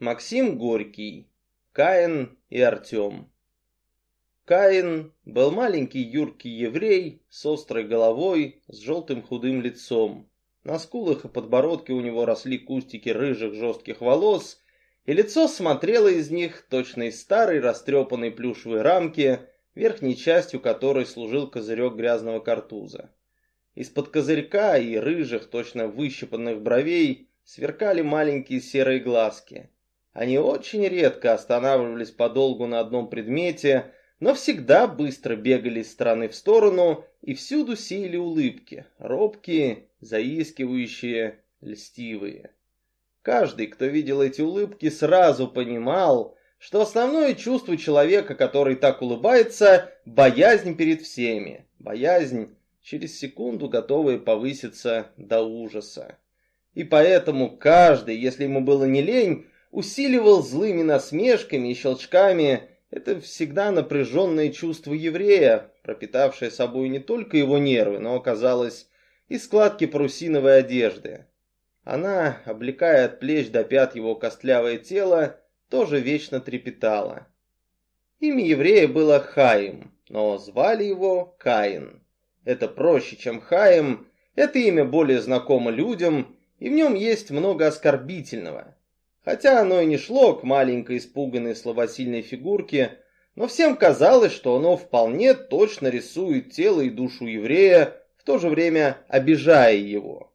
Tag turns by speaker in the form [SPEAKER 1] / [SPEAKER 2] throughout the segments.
[SPEAKER 1] Максим Горький. Каин и Артем. Каин был маленький юркий еврей с острой головой, с желтым худым лицом. На скулах и подбородке у него росли кустики рыжих жестких волос, и лицо смотрело из них точно из старой растрепанной плюшевой рамки, верхней частью которой служил козырек грязного картуза. Из-под козырька и рыжих, точно выщипанных бровей сверкали маленькие серые глазки. Они очень редко останавливались подолгу на одном предмете, но всегда быстро бегали из стороны в сторону и всюду сеяли улыбки, робкие, заискивающие, льстивые. Каждый, кто видел эти улыбки, сразу понимал, что основное чувство человека, который так улыбается, боязнь перед всеми, боязнь, через секунду готовая повыситься до ужаса. И поэтому каждый, если ему было не лень, усиливал злыми насмешками и щелчками это всегда напряженное чувство еврея, пропитавшее собой не только его нервы, но, оказалось, и складки парусиновой одежды. Она, облекая от плеч до пят его костлявое тело, тоже вечно трепетала. Имя еврея было Хаим, но звали его Каин. Это проще, чем Хаим, это имя более знакомо людям, и в нем есть много оскорбительного. Хотя оно и не шло к маленькой испуганной слабосильной фигурке, но всем казалось, что оно вполне точно рисует тело и душу еврея, в то же время обижая его.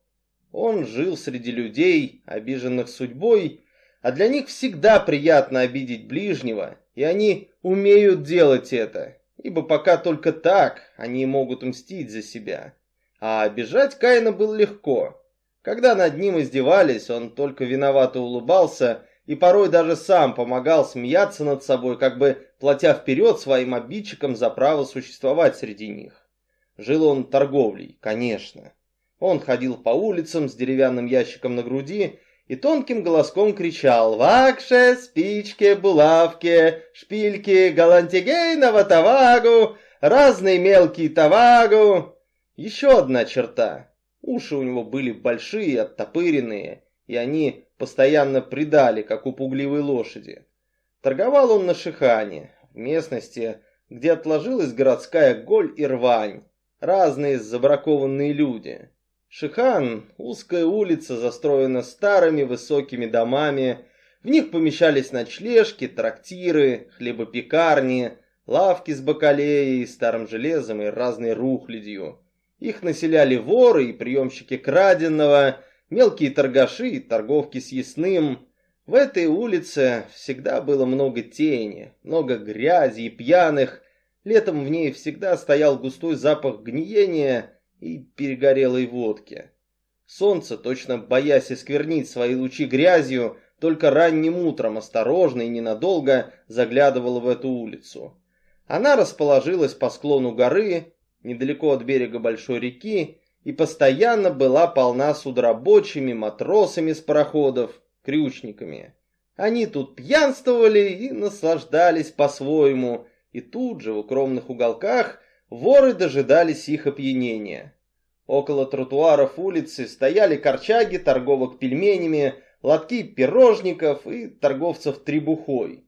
[SPEAKER 1] Он жил среди людей, обиженных судьбой, а для них всегда приятно обидеть ближнего, и они умеют делать это, ибо пока только так они могут мстить за себя. А обижать Каина было легко. Когда над ним издевались, он только виновато улыбался и порой даже сам помогал смеяться над собой, как бы платя вперед своим обидчикам за право существовать среди них. Жил он торговлей, конечно. Он ходил по улицам с деревянным ящиком на груди и тонким голоском кричал «Вакше, спички, булавки, шпильки, галантигейного тавагу, разные мелкие тавагу». Еще одна черта. Уши у него были большие, оттопыренные, и они постоянно придали, как у пугливой лошади. Торговал он на Шихане, в местности, где отложилась городская голь и рвань, разные забракованные люди. Шихан – узкая улица, застроена старыми высокими домами, в них помещались ночлежки, трактиры, хлебопекарни, лавки с бакалеей, старым железом и разной рухлядью. Их населяли воры и приемщики краденого, мелкие торгаши и торговки с ясным. В этой улице всегда было много тени, много грязи и пьяных. Летом в ней всегда стоял густой запах гниения и перегорелой водки. Солнце, точно боясь исквернить свои лучи грязью, только ранним утром осторожно и ненадолго заглядывало в эту улицу. Она расположилась по склону горы, недалеко от берега большой реки, и постоянно была полна судорабочими, матросами с пароходов, крючниками. Они тут пьянствовали и наслаждались по-своему, и тут же в укромных уголках воры дожидались их опьянения. Около тротуаров улицы стояли корчаги торговок пельменями, лотки пирожников и торговцев требухой.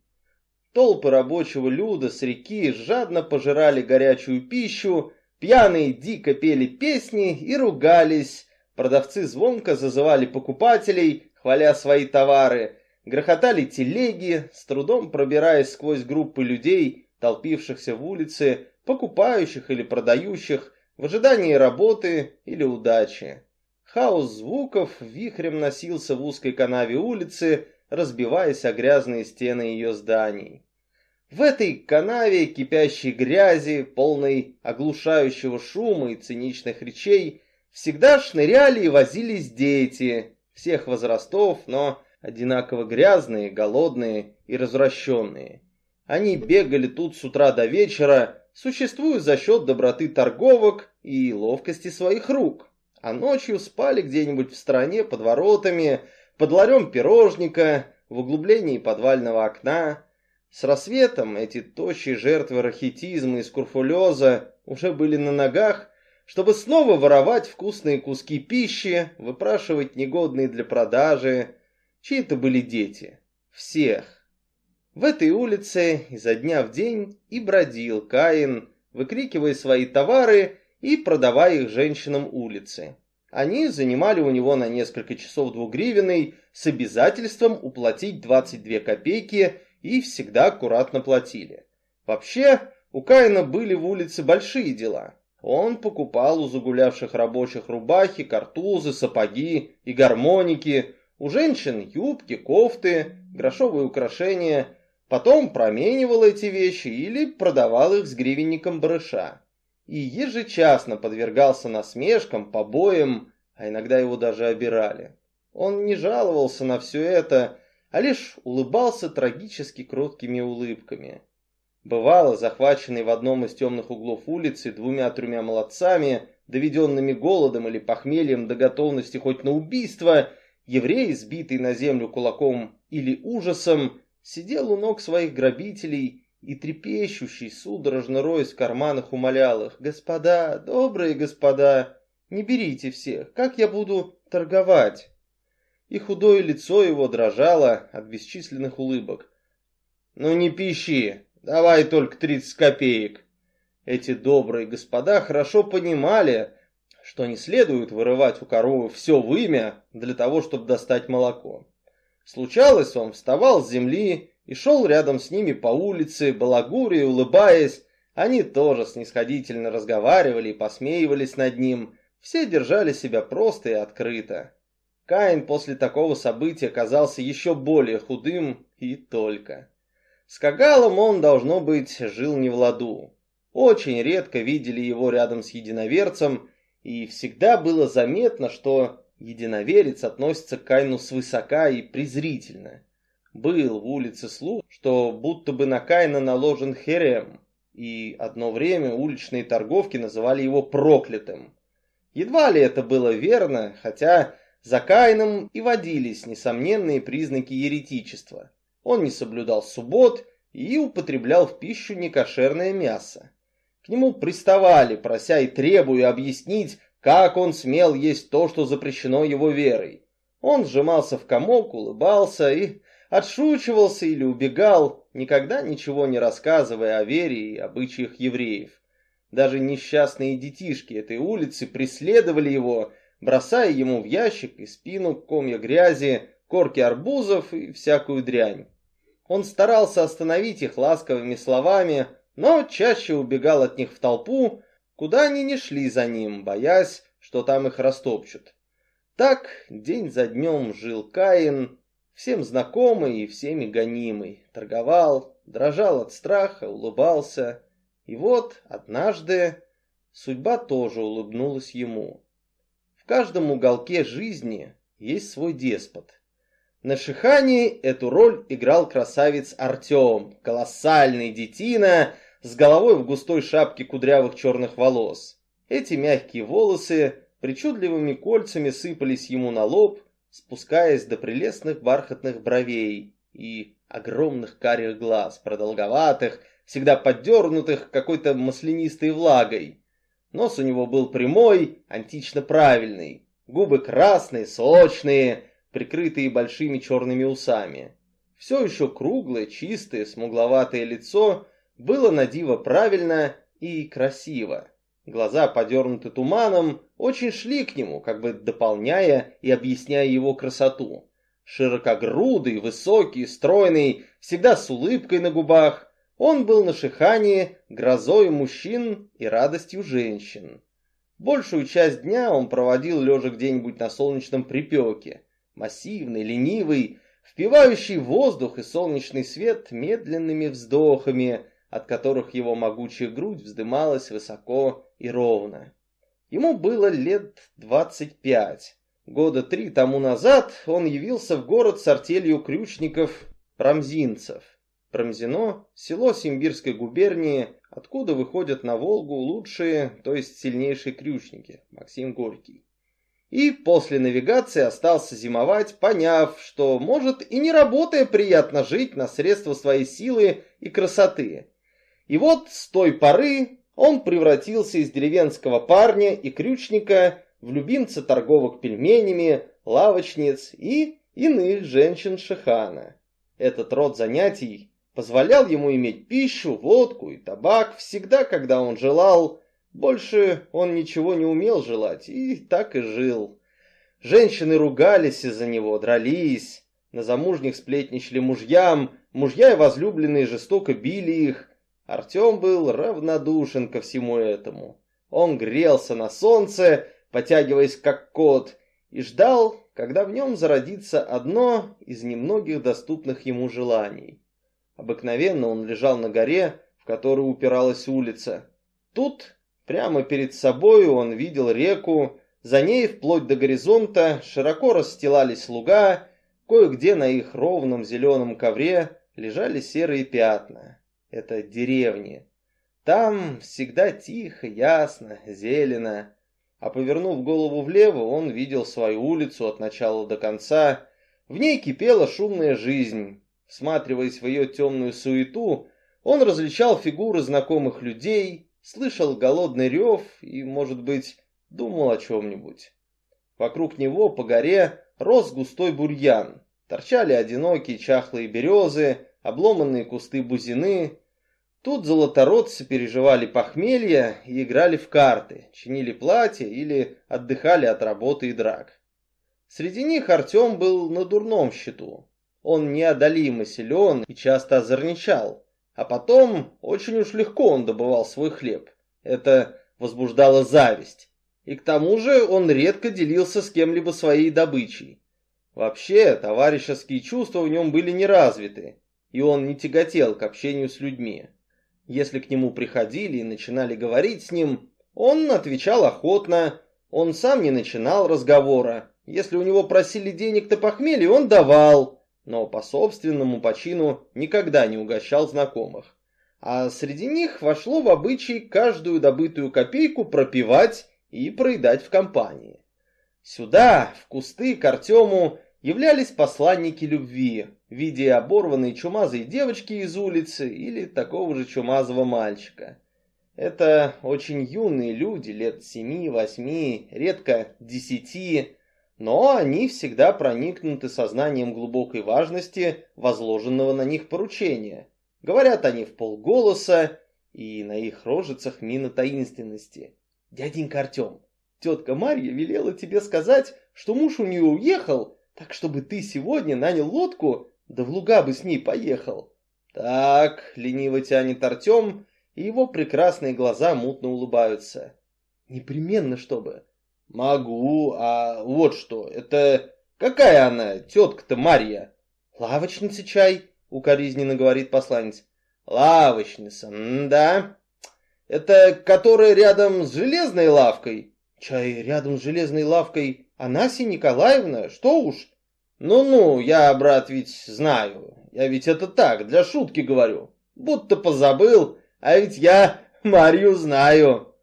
[SPEAKER 1] Толпы рабочего люда с реки жадно пожирали горячую пищу, Пьяные дико пели песни и ругались. Продавцы звонко зазывали покупателей, хваля свои товары. Грохотали телеги, с трудом пробираясь сквозь группы людей, толпившихся в улице, покупающих или продающих, в ожидании работы или удачи. Хаос звуков вихрем носился в узкой канаве улицы, разбиваясь о грязные стены ее зданий. В этой канаве кипящей грязи, полной оглушающего шума и циничных речей, всегда шныряли и возились дети, всех возрастов, но одинаково грязные, голодные и развращенные. Они бегали тут с утра до вечера, существуя за счет доброты торговок и ловкости своих рук, а ночью спали где-нибудь в стороне под воротами, под ларем пирожника, в углублении подвального окна, с рассветом эти тощие жертвы рахитизма и скурфулеза уже были на ногах, чтобы снова воровать вкусные куски пищи, выпрашивать негодные для продажи. Чьи-то были дети. всех. В этой улице изо дня в день и бродил Каин, выкрикивая свои товары и продавая их женщинам улицы. Они занимали у него на несколько часов двугривенный с обязательством уплатить 22 копейки и всегда аккуратно платили. Вообще, у Каина были в улице большие дела. Он покупал у загулявших рабочих рубахи, картузы, сапоги и гармоники, у женщин юбки, кофты, грошовые украшения, потом променивал эти вещи или продавал их с гривенником барыша. И ежечасно подвергался насмешкам, побоям, а иногда его даже обирали. Он не жаловался на все это, а лишь улыбался трагически кроткими улыбками. Бывало, захваченный в одном из темных углов улицы двумя-тремя молодцами, доведенными голодом или похмельем до готовности хоть на убийство, еврей, сбитый на землю кулаком или ужасом, сидел у ног своих грабителей и трепещущий, судорожно роясь в карманах, умолял их, «Господа, добрые господа, не берите всех, как я буду торговать?» И худое лицо его дрожало от бесчисленных улыбок. «Ну не пищи, давай только тридцать копеек». Эти добрые господа хорошо понимали, что не следует вырывать у коровы все вымя для того, чтобы достать молоко. Случалось, он вставал с земли и шел рядом с ними по улице, балагуря улыбаясь. Они тоже снисходительно разговаривали и посмеивались над ним. Все держали себя просто и открыто. Каин после такого события казался еще более худым и только. С Кагалом он, должно быть, жил не в ладу. Очень редко видели его рядом с единоверцем, и всегда было заметно, что единоверец относится к Каину свысока и презрительно. Был в улице слух, что будто бы на Каина наложен херем, и одно время уличные торговки называли его проклятым. Едва ли это было верно, хотя за Каином и водились несомненные признаки еретичества. Он не соблюдал суббот и употреблял в пищу некошерное мясо. К нему приставали, прося и требуя объяснить, как он смел есть то, что запрещено его верой. Он сжимался в комок, улыбался и отшучивался или убегал, никогда ничего не рассказывая о вере и обычаях евреев. Даже несчастные детишки этой улицы преследовали его, бросая ему в ящик и спину комья грязи, корки арбузов и всякую дрянь. Он старался остановить их ласковыми словами, но чаще убегал от них в толпу, куда они не шли за ним, боясь, что там их растопчут. Так день за днем жил Каин, всем знакомый и всеми гонимый, торговал, дрожал от страха, улыбался. И вот однажды судьба тоже улыбнулась ему каждом уголке жизни есть свой деспот. На Шихане эту роль играл красавец Артем, колоссальный детина с головой в густой шапке кудрявых черных волос. Эти мягкие волосы причудливыми кольцами сыпались ему на лоб, спускаясь до прелестных бархатных бровей и огромных карих глаз, продолговатых, всегда поддернутых какой-то маслянистой влагой. Нос у него был прямой, антично правильный, губы красные, сочные, прикрытые большими черными усами. Все еще круглое, чистое, смугловатое лицо было на диво правильно и красиво. Глаза, подернуты туманом, очень шли к нему, как бы дополняя и объясняя его красоту. Широкогрудый, высокий, стройный, всегда с улыбкой на губах, он был на Шихане грозой мужчин и радостью женщин. Большую часть дня он проводил лежа где-нибудь на солнечном припеке, массивный, ленивый, впивающий воздух и солнечный свет медленными вздохами, от которых его могучая грудь вздымалась высоко и ровно. Ему было лет двадцать пять. Года три тому назад он явился в город с артелью крючников-промзинцев. Промзино – село Симбирской губернии, откуда выходят на Волгу лучшие, то есть сильнейшие крючники, Максим Горький. И после навигации остался зимовать, поняв, что может и не работая приятно жить на средства своей силы и красоты. И вот с той поры он превратился из деревенского парня и крючника в любимца торговок пельменями, лавочниц и иных женщин Шихана. Этот род занятий позволял ему иметь пищу, водку и табак всегда, когда он желал. Больше он ничего не умел желать и так и жил. Женщины ругались из-за него, дрались. На замужних сплетничали мужьям, мужья и возлюбленные жестоко били их. Артем был равнодушен ко всему этому. Он грелся на солнце, потягиваясь как кот, и ждал, когда в нем зародится одно из немногих доступных ему желаний. Обыкновенно он лежал на горе, в которую упиралась улица. Тут, прямо перед собой, он видел реку, за ней вплоть до горизонта широко расстилались луга, кое-где на их ровном зеленом ковре лежали серые пятна. Это деревни. Там всегда тихо, ясно, зелено. А повернув голову влево, он видел свою улицу от начала до конца. В ней кипела шумная жизнь. Всматриваясь в ее темную суету, он различал фигуры знакомых людей, слышал голодный рев и, может быть, думал о чем-нибудь. Вокруг него по горе рос густой бурьян. Торчали одинокие чахлые березы, обломанные кусты бузины. Тут золотородцы переживали похмелье и играли в карты, чинили платья или отдыхали от работы и драк. Среди них Артем был на дурном счету. Он неодолимо силен и часто озорничал. А потом очень уж легко он добывал свой хлеб. Это возбуждало зависть. И к тому же он редко делился с кем-либо своей добычей. Вообще, товарищеские чувства в нем были неразвиты, и он не тяготел к общению с людьми. Если к нему приходили и начинали говорить с ним, он отвечал охотно, он сам не начинал разговора. Если у него просили денег на похмелье, он давал, но по собственному почину никогда не угощал знакомых. А среди них вошло в обычай каждую добытую копейку пропивать и проедать в компании. Сюда, в кусты, к Артему, являлись посланники любви в виде оборванной чумазой девочки из улицы или такого же чумазого мальчика. Это очень юные люди, лет семи, восьми, редко десяти, но они всегда проникнуты сознанием глубокой важности возложенного на них поручения. Говорят они в полголоса, и на их рожицах мина таинственности. «Дяденька Артем, тетка Марья велела тебе сказать, что муж у нее уехал, так чтобы ты сегодня нанял лодку, да в луга бы с ней поехал». «Так», — лениво тянет Артем, и его прекрасные глаза мутно улыбаются. «Непременно, чтобы». «Могу, а вот что, это... Какая она, тетка-то Марья?» «Лавочница чай», — укоризненно говорит посланец. «Лавочница, да. Это которая рядом с железной лавкой? Чай рядом с железной лавкой Анасия Николаевна? Что уж? Ну-ну, я, брат, ведь знаю. Я ведь это так, для шутки говорю. Будто позабыл, а ведь я Марью знаю.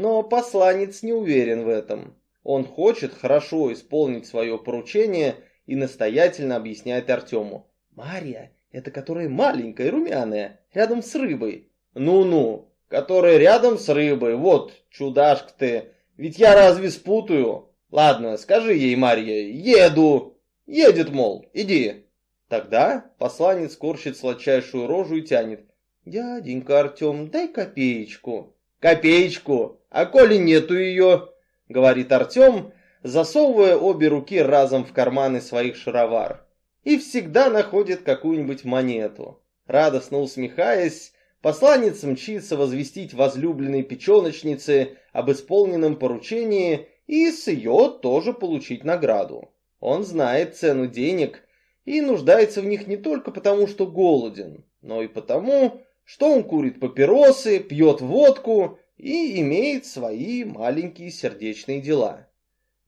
[SPEAKER 1] Но посланец не уверен в этом. Он хочет хорошо исполнить свое поручение и настоятельно объясняет Артему. Марья, это которая маленькая, румяная, рядом с рыбой. Ну-ну, которая рядом с рыбой. Вот, чудашка ты. Ведь я разве спутаю? Ладно, скажи ей, Марья, еду. Едет, мол, иди. Тогда посланец корчит сладчайшую рожу и тянет. Дяденька Артем, дай копеечку. Копеечку? А коли нету ее? Говорит Артем, засовывая обе руки разом в карманы своих шаровар. И всегда находит какую-нибудь монету. Радостно усмехаясь, Посланец мчится возвестить возлюбленной печеночнице об исполненном поручении и с ее тоже получить награду. Он знает цену денег и нуждается в них не только потому, что голоден, но и потому, что он курит папиросы, пьет водку и имеет свои маленькие сердечные дела.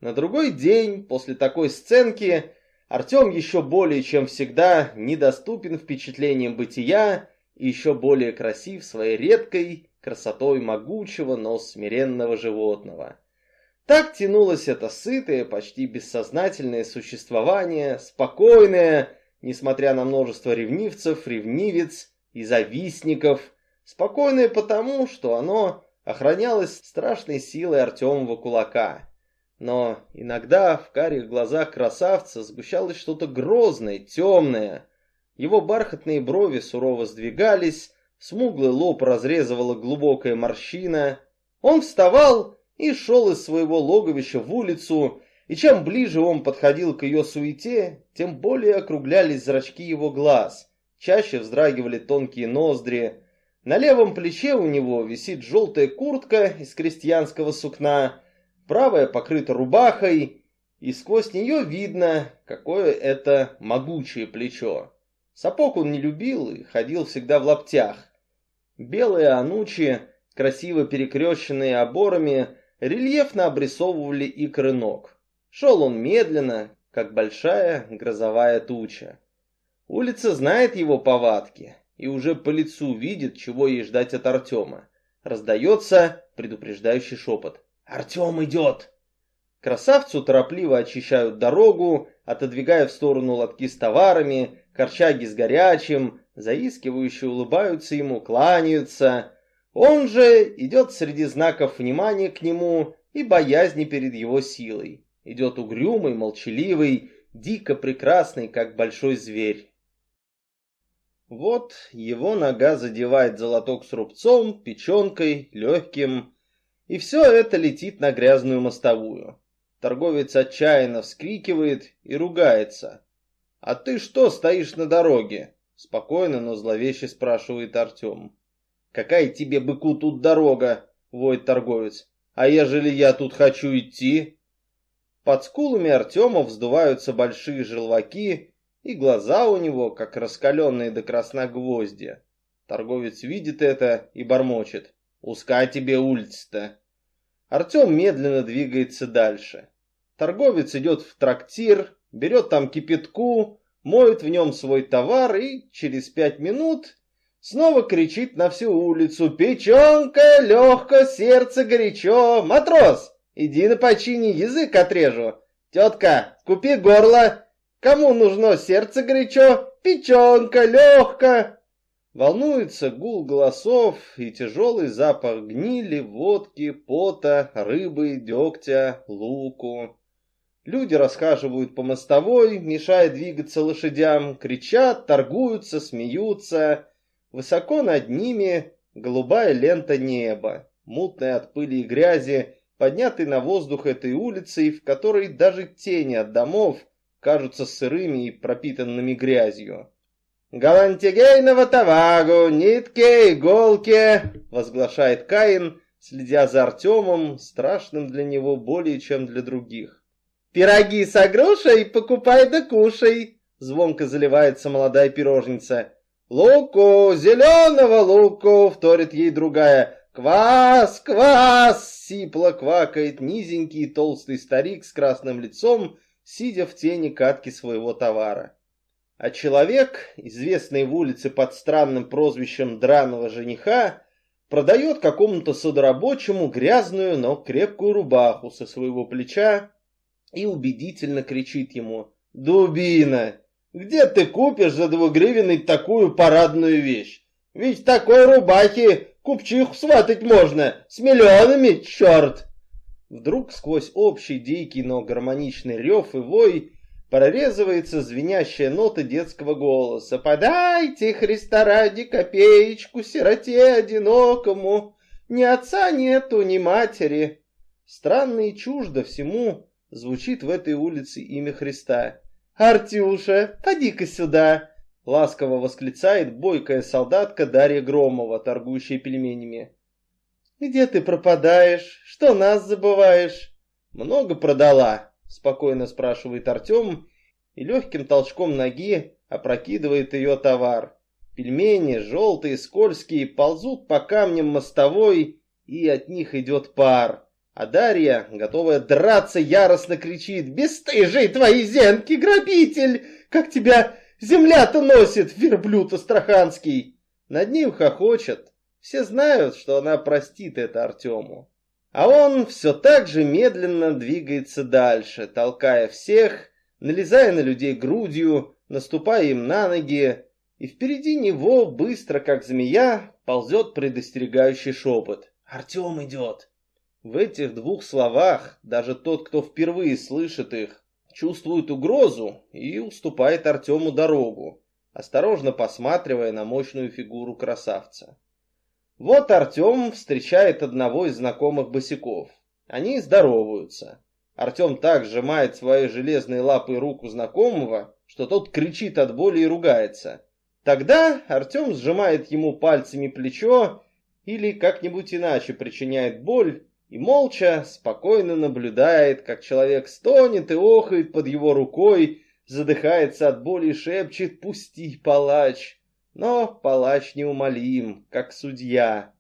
[SPEAKER 1] На другой день после такой сценки Артем еще более чем всегда недоступен впечатлениям бытия и еще более красив своей редкой красотой могучего, но смиренного животного. Так тянулось это сытое, почти бессознательное существование, спокойное, несмотря на множество ревнивцев, ревнивец и завистников, спокойное потому, что оно охранялось страшной силой Артемова кулака. Но иногда в карих глазах красавца сгущалось что-то грозное, темное, Его бархатные брови сурово сдвигались, смуглый лоб разрезывала глубокая морщина. Он вставал и шел из своего логовища в улицу, и чем ближе он подходил к ее суете, тем более округлялись зрачки его глаз, чаще вздрагивали тонкие ноздри. На левом плече у него висит желтая куртка из крестьянского сукна, правая покрыта рубахой, и сквозь нее видно, какое это могучее плечо. Сапог он не любил и ходил всегда в лаптях. Белые анучи, красиво перекрещенные оборами, рельефно обрисовывали икры ног. Шел он медленно, как большая грозовая туча. Улица знает его повадки и уже по лицу видит, чего ей ждать от Артема. Раздается предупреждающий шепот. «Артем идет!» Красавцу торопливо очищают дорогу, отодвигая в сторону лотки с товарами, корчаги с горячим, заискивающе улыбаются ему, кланяются. Он же идет среди знаков внимания к нему и боязни перед его силой. Идет угрюмый, молчаливый, дико прекрасный, как большой зверь. Вот его нога задевает золоток с рубцом, печенкой, легким, и все это летит на грязную мостовую. Торговец отчаянно вскрикивает и ругается. «А ты что стоишь на дороге?» Спокойно, но зловеще спрашивает Артем. «Какая тебе, быку, тут дорога?» — воет торговец. «А ежели я тут хочу идти?» Под скулами Артема вздуваются большие желваки, и глаза у него, как раскаленные до красна гвозди. Торговец видит это и бормочет. «Узка тебе улица-то!» Артем медленно двигается дальше. Торговец идет в трактир, берет там кипятку, моет в нем свой товар и через пять минут снова кричит на всю улицу «Печенка, легко, сердце горячо! Матрос, Иди на почини, язык отрежу. Тетка, купи горло. Кому нужно сердце горячо, печенка, легко. Волнуется гул голосов и тяжелый запах гнили, водки, пота, рыбы, дегтя, луку. Люди расхаживают по мостовой, мешая двигаться лошадям, кричат, торгуются, смеются. Высоко над ними голубая лента неба, мутная от пыли и грязи, поднятый на воздух этой улицей, в которой даже тени от домов кажутся сырыми и пропитанными грязью. «Галантигейного тавагу, нитки, иголки!» — возглашает Каин, следя за Артемом, страшным для него более, чем для других. «Пироги с огрушей покупай да кушай!» — звонко заливается молодая пирожница. «Луку, зеленого луку!» — вторит ей другая. «Квас! Квас!» — сипло квакает низенький толстый старик с красным лицом, сидя в тени катки своего товара. А человек, известный в улице под странным прозвищем драного жениха, продает какому-то судорабочему грязную, но крепкую рубаху со своего плеча и убедительно кричит ему «Дубина, где ты купишь за двугривенный такую парадную вещь? Ведь такой рубахи Купчиху сватать можно, с миллионами, черт!» Вдруг сквозь общий дикий, но гармоничный рев и вой прорезывается звенящая нота детского голоса. «Подайте, Христа ради, копеечку сироте одинокому, ни отца нету, ни матери!» Странно и чуждо всему звучит в этой улице имя Христа. «Артюша, поди-ка сюда!» Ласково восклицает бойкая солдатка Дарья Громова, торгующая пельменями. «Где ты пропадаешь? Что нас забываешь?» «Много продала?» — спокойно спрашивает Артем и легким толчком ноги опрокидывает ее товар. Пельмени, желтые, скользкие, ползут по камням мостовой, и от них идет пар. А Дарья, готовая драться, яростно кричит «Бестыжий твои зенки, грабитель! Как тебя Земля-то носит, верблюд астраханский!» Над ним хохочет. Все знают, что она простит это Артему. А он все так же медленно двигается дальше, толкая всех, налезая на людей грудью, наступая им на ноги, и впереди него, быстро как змея, ползет предостерегающий шепот. «Артем идет!» В этих двух словах даже тот, кто впервые слышит их, чувствует угрозу и уступает Артему дорогу. осторожно посматривая на мощную фигуру красавца. Вот Артем встречает одного из знакомых босиков. Они здороваются. Артем так сжимает своей железной лапой руку знакомого, что тот кричит от боли и ругается. Тогда Артем сжимает ему пальцами плечо или как-нибудь иначе причиняет боль и молча, спокойно наблюдает, как человек стонет и охает под его рукой, задыхается от боли и шепчет «Пусти, палач!» Но палач неумолим, как судья.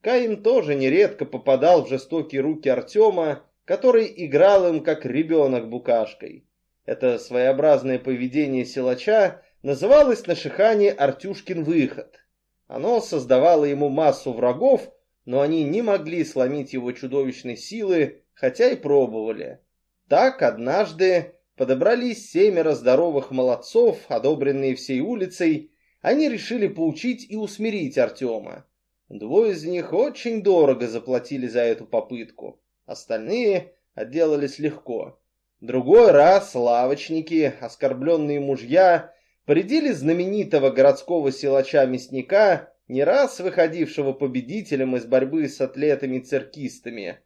[SPEAKER 1] Каин тоже нередко попадал в жестокие руки Артема, который играл им как ребенок букашкой. Это своеобразное поведение силача называлось на Шихане «Артюшкин выход». Оно создавало ему массу врагов, но они не могли сломить его чудовищной силы, хотя и пробовали. Так однажды подобрались семеро здоровых молодцов, одобренные всей улицей, они решили поучить и усмирить Артема. Двое из них очень дорого заплатили за эту попытку, остальные отделались легко. Другой раз лавочники, оскорбленные мужья, Порядили знаменитого городского силача-мясника, не раз выходившего победителем из борьбы с атлетами-циркистами.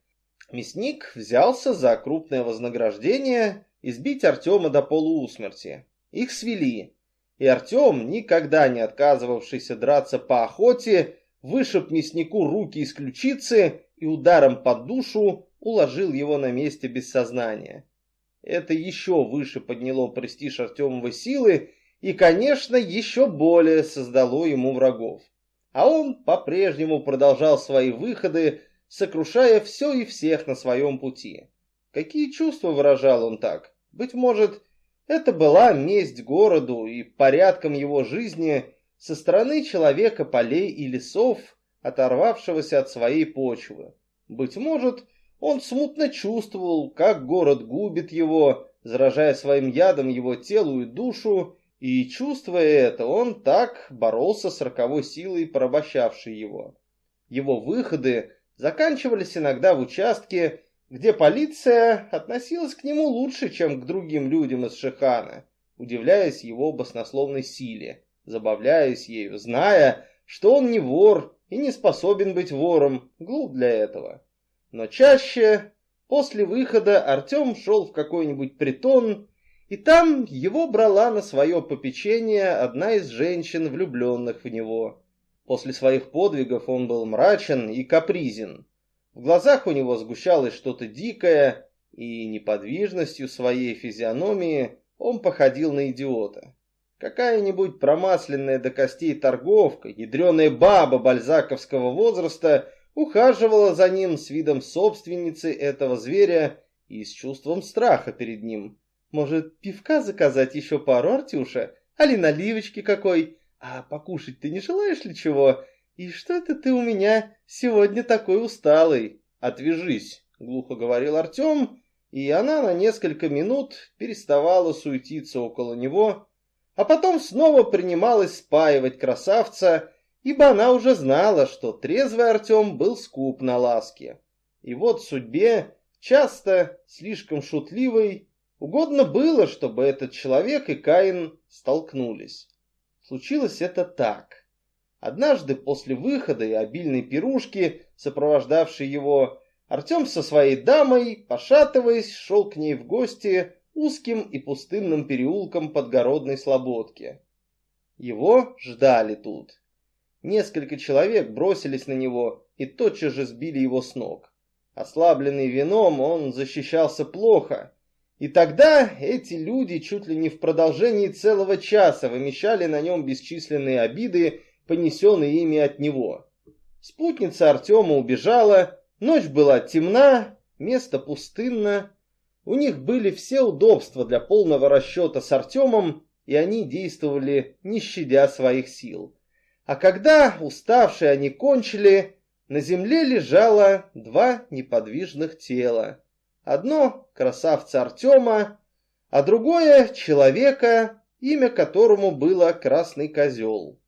[SPEAKER 1] Мясник взялся за крупное вознаграждение избить Артема до полуусмерти. Их свели, и Артем, никогда не отказывавшийся драться по охоте, вышиб мяснику руки из ключицы и ударом под душу уложил его на месте без сознания. Это еще выше подняло престиж Артемовой силы, и, конечно, еще более создало ему врагов. А он по-прежнему продолжал свои выходы, сокрушая все и всех на своем пути. Какие чувства выражал он так? Быть может, это была месть городу и порядком его жизни со стороны человека полей и лесов, оторвавшегося от своей почвы. Быть может, он смутно чувствовал, как город губит его, заражая своим ядом его телу и душу, и, чувствуя это, он так боролся с роковой силой, порабощавшей его. Его выходы заканчивались иногда в участке, где полиция относилась к нему лучше, чем к другим людям из Шихана, удивляясь его баснословной силе, забавляясь ею, зная, что он не вор и не способен быть вором, глуп для этого. Но чаще, после выхода, Артем шел в какой-нибудь притон и там его брала на свое попечение одна из женщин, влюбленных в него. После своих подвигов он был мрачен и капризен. В глазах у него сгущалось что-то дикое, и неподвижностью своей физиономии он походил на идиота. Какая-нибудь промасленная до костей торговка, ядреная баба бальзаковского возраста, ухаживала за ним с видом собственницы этого зверя и с чувством страха перед ним. Может, пивка заказать еще пару, Артюша? Али наливочки какой? А покушать ты не желаешь ли чего? И что это ты у меня сегодня такой усталый? Отвяжись, глухо говорил Артем, и она на несколько минут переставала суетиться около него, а потом снова принималась спаивать красавца, ибо она уже знала, что трезвый Артем был скуп на ласке. И вот судьбе, часто слишком шутливой, Угодно было, чтобы этот человек и Каин столкнулись. Случилось это так. Однажды после выхода и обильной пирушки, сопровождавшей его, Артем со своей дамой, пошатываясь, шел к ней в гости узким и пустынным переулком подгородной слободки. Его ждали тут. Несколько человек бросились на него и тотчас же сбили его с ног. Ослабленный вином, он защищался плохо, и тогда эти люди чуть ли не в продолжении целого часа вымещали на нем бесчисленные обиды, понесенные ими от него. Спутница Артема убежала, ночь была темна, место пустынно. У них были все удобства для полного расчета с Артемом, и они действовали, не щадя своих сил. А когда, уставшие, они кончили, на земле лежало два неподвижных тела. Одно — красавца Артема, а другое — человека, имя которому было Красный Козел.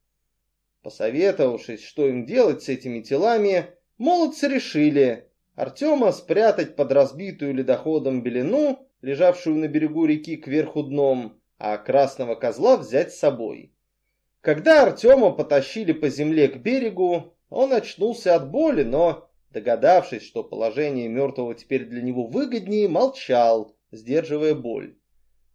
[SPEAKER 1] Посоветовавшись, что им делать с этими телами, молодцы решили Артема спрятать под разбитую ледоходом белину, лежавшую на берегу реки кверху дном, а красного козла взять с собой. Когда Артема потащили по земле к берегу, он очнулся от боли, но, догадавшись, что положение мертвого теперь для него выгоднее, молчал, сдерживая боль.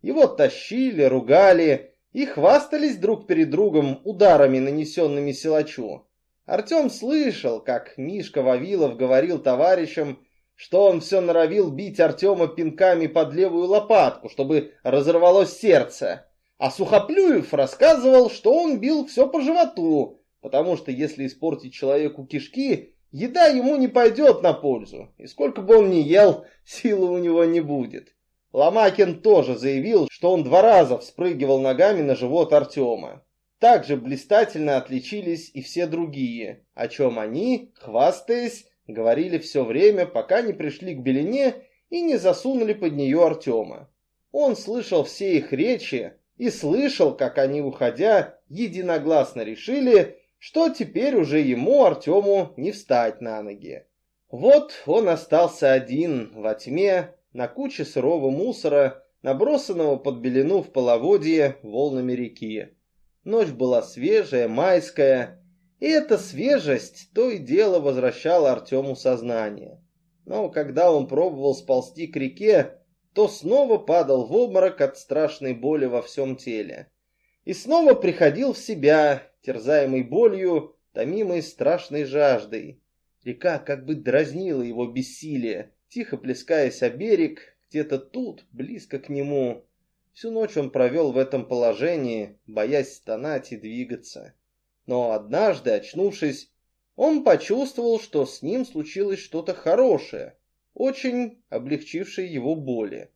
[SPEAKER 1] Его тащили, ругали и хвастались друг перед другом ударами, нанесенными силачу. Артем слышал, как Мишка Вавилов говорил товарищам, что он все норовил бить Артема пинками под левую лопатку, чтобы разорвалось сердце. А Сухоплюев рассказывал, что он бил все по животу, потому что если испортить человеку кишки, еда ему не пойдет на пользу, и сколько бы он ни ел, силы у него не будет. Ломакин тоже заявил, что он два раза вспрыгивал ногами на живот Артема. Также блистательно отличились и все другие, о чем они, хвастаясь, говорили все время, пока не пришли к Белине и не засунули под нее Артема. Он слышал все их речи и слышал, как они, уходя, единогласно решили, что теперь уже ему, Артему, не встать на ноги. Вот он остался один во тьме, на куче сырого мусора, набросанного под белину в половодье волнами реки. Ночь была свежая, майская, и эта свежесть то и дело возвращала Артему сознание. Но когда он пробовал сползти к реке, то снова падал в обморок от страшной боли во всем теле. И снова приходил в себя, терзаемый болью, томимой страшной жаждой. Река как бы дразнила его бессилие, тихо плескаясь о берег, где-то тут, близко к нему. Всю ночь он провел в этом положении, боясь стонать и двигаться. Но однажды, очнувшись, он почувствовал, что с ним случилось что-то хорошее, очень облегчившее его боли.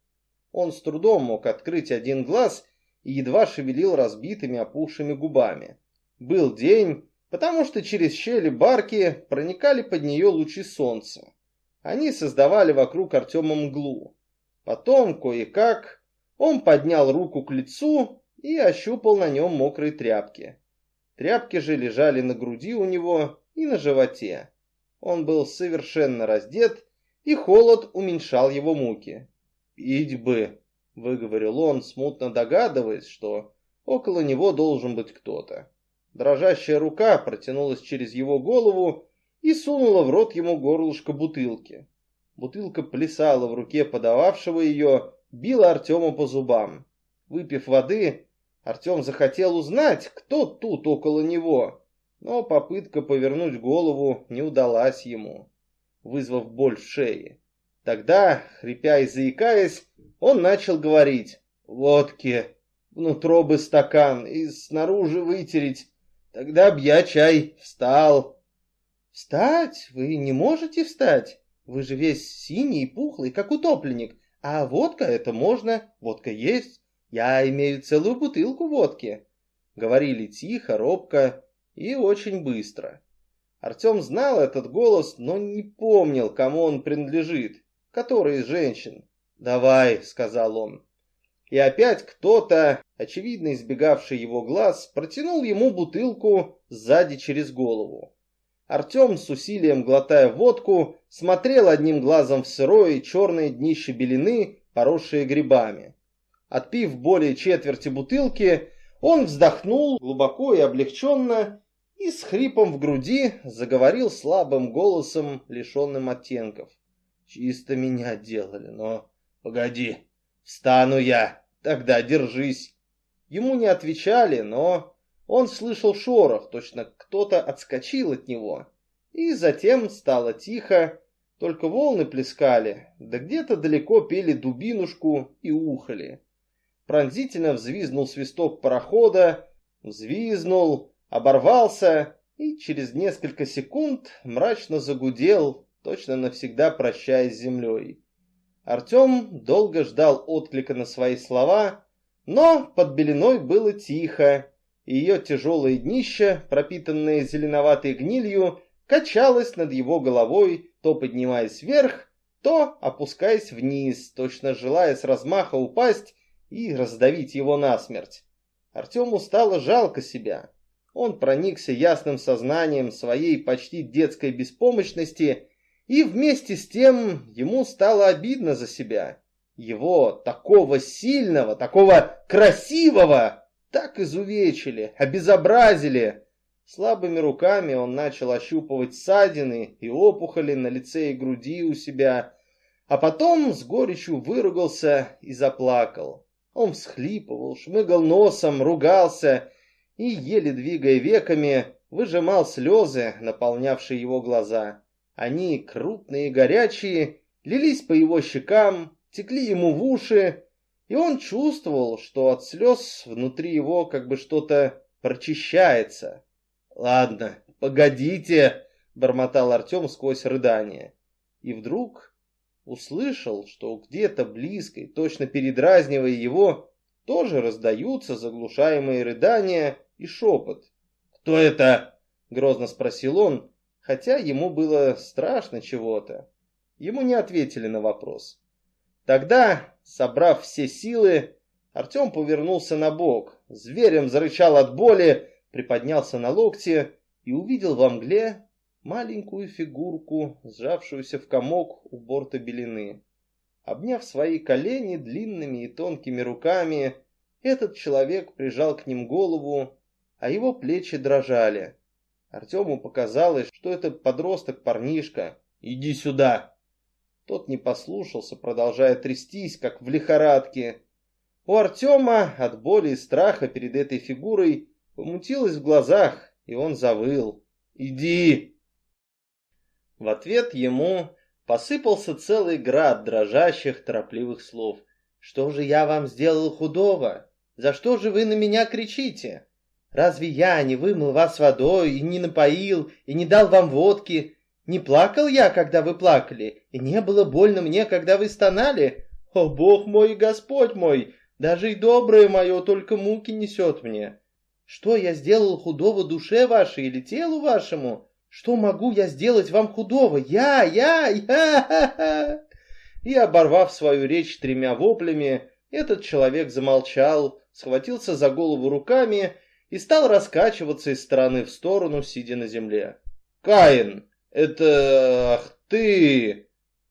[SPEAKER 1] Он с трудом мог открыть один глаз и едва шевелил разбитыми опухшими губами. Был день, потому что через щели барки проникали под нее лучи солнца. Они создавали вокруг Артема мглу. Потом, кое-как, он поднял руку к лицу и ощупал на нем мокрые тряпки. Тряпки же лежали на груди у него и на животе. Он был совершенно раздет, и холод уменьшал его муки. «Пить бы», — выговорил он, смутно догадываясь, что около него должен быть кто-то. Дрожащая рука протянулась через его голову и сунула в рот ему горлышко бутылки. Бутылка плясала в руке подававшего ее, била Артема по зубам. Выпив воды, Артем захотел узнать, кто тут около него, но попытка повернуть голову не удалась ему, вызвав боль в шее. Тогда, хрипя и заикаясь, он начал говорить «Водки, внутро бы стакан и снаружи вытереть, тогда б я чай встал». «Встать? Вы не можете встать? Вы же весь синий и пухлый, как утопленник. А водка это можно, водка есть. Я имею целую бутылку водки». Говорили тихо, робко и очень быстро. Артем знал этот голос, но не помнил, кому он принадлежит, который из женщин. «Давай», — сказал он. И опять кто-то, очевидно избегавший его глаз, протянул ему бутылку сзади через голову. Артем, с усилием глотая водку, смотрел одним глазом в сырое и черное днище белины, поросшие грибами. Отпив более четверти бутылки, он вздохнул глубоко и облегченно и с хрипом в груди заговорил слабым голосом, лишенным оттенков. «Чисто меня делали, но... Погоди, встану я, тогда держись!» Ему не отвечали, но он слышал шорох, точно кто-то отскочил от него. И затем стало тихо, только волны плескали, да где-то далеко пели дубинушку и ухали. Пронзительно взвизнул свисток парохода, взвизнул, оборвался и через несколько секунд мрачно загудел, точно навсегда прощаясь с землей. Артем долго ждал отклика на свои слова, но под белиной было тихо, и ее тяжелое днище, пропитанное зеленоватой гнилью, качалось над его головой, то поднимаясь вверх, то опускаясь вниз, точно желая с размаха упасть и раздавить его насмерть. Артему стало жалко себя. Он проникся ясным сознанием своей почти детской беспомощности, и вместе с тем ему стало обидно за себя. Его, такого сильного, такого красивого, так изувечили, обезобразили. Слабыми руками он начал ощупывать ссадины и опухоли на лице и груди у себя, а потом с горечью выругался и заплакал. Он всхлипывал, шмыгал носом, ругался и, еле двигая веками, выжимал слезы, наполнявшие его глаза. Они, крупные и горячие, лились по его щекам, текли ему в уши, и он чувствовал, что от слез внутри его как бы что-то прочищается. «Ладно, погодите», — бормотал Артем сквозь рыдание. И вдруг услышал, что где-то близко, точно передразнивая его, тоже раздаются заглушаемые рыдания и шепот. «Кто это?» — грозно спросил он, хотя ему было страшно чего-то. Ему не ответили на вопрос. Тогда, собрав все силы, Артем повернулся на бок, зверем зарычал от боли, приподнялся на локте и увидел во мгле маленькую фигурку, сжавшуюся в комок у борта белины. Обняв свои колени длинными и тонкими руками, этот человек прижал к ним голову, а его плечи дрожали. Артему показалось, что это подросток-парнишка. «Иди сюда!» Тот не послушался, продолжая трястись, как в лихорадке. У Артема от боли и страха перед этой фигурой помутилось в глазах, и он завыл. «Иди!» В ответ ему посыпался целый град дрожащих, торопливых слов. «Что же я вам сделал худого? За что же вы на меня кричите? Разве я не вымыл вас водой и не напоил, и не дал вам водки? Не плакал я, когда вы плакали, и не было больно мне, когда вы стонали? О, Бог мой и Господь мой, даже и доброе мое только муки несет мне. Что я сделал худого душе вашей или телу вашему? Что могу я сделать вам худого? Я, я, я!» И, оборвав свою речь тремя воплями, этот человек замолчал, схватился за голову руками и стал раскачиваться из стороны в сторону, сидя на земле. «Каин, это... ах ты!»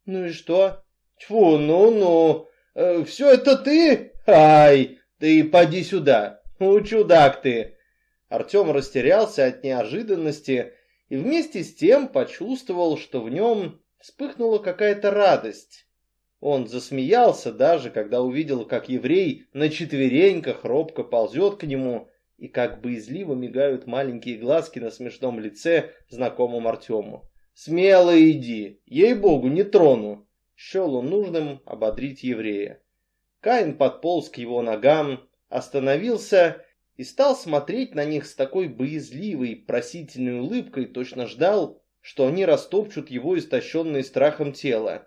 [SPEAKER 1] «Ну и что?» «Тьфу, ну-ну! Э, все это ты? Ай, ты поди сюда! Ну, чудак ты!» Артем растерялся от неожиданности и вместе с тем почувствовал, что в нем вспыхнула какая-то радость. Он засмеялся даже, когда увидел, как еврей на четвереньках робко ползет к нему и как боязливо мигают маленькие глазки на смешном лице знакомому Артему. «Смело иди, ей-богу, не трону!» Счел он нужным ободрить еврея. Каин подполз к его ногам, остановился и стал смотреть на них с такой боязливой, просительной улыбкой, точно ждал, что они растопчут его истощенное страхом тело.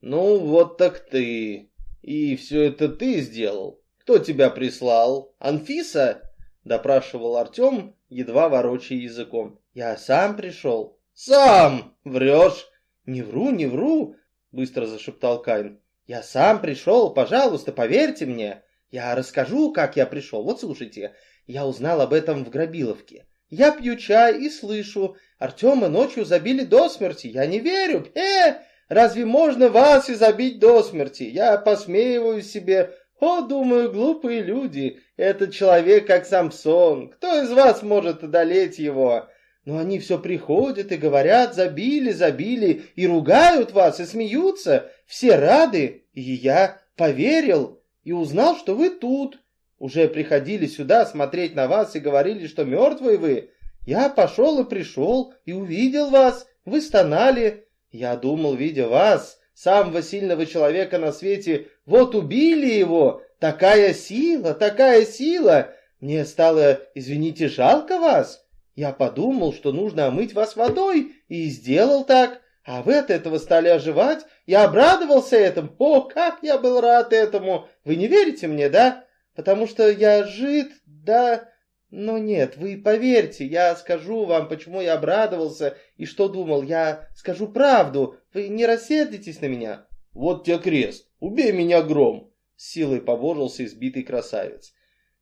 [SPEAKER 1] «Ну, вот так ты. И все это ты сделал? Кто тебя прислал? Анфиса?» допрашивал Артем, едва ворочая языком. «Я сам пришел». «Сам! Врешь!» «Не вру, не вру!» — быстро зашептал Кайн. «Я сам пришел, пожалуйста, поверьте мне. Я расскажу, как я пришел. Вот слушайте, я узнал об этом в Грабиловке. Я пью чай и слышу, Артема ночью забили до смерти. Я не верю. Э, разве можно вас и забить до смерти? Я посмеиваюсь себе, о, думаю, глупые люди, этот человек как Самсон, кто из вас может одолеть его? Но они все приходят и говорят, забили, забили, и ругают вас, и смеются, все рады, и я поверил, и узнал, что вы тут. Уже приходили сюда смотреть на вас и говорили, что мертвые вы. Я пошел и пришел, и увидел вас, вы стонали. Я думал, видя вас, самого сильного человека на свете, вот убили его, такая сила, такая сила. Мне стало, извините, жалко вас. Я подумал, что нужно омыть вас водой, и сделал так. А вы от этого стали оживать. Я обрадовался этому. О, как я был рад этому. Вы не верите мне, да? Потому что я жид, да... Но нет, вы поверьте, я скажу вам, почему я обрадовался и что думал. Я скажу правду. Вы не рассердитесь на меня? Вот тебе крест. Убей меня гром. С силой побожился избитый красавец.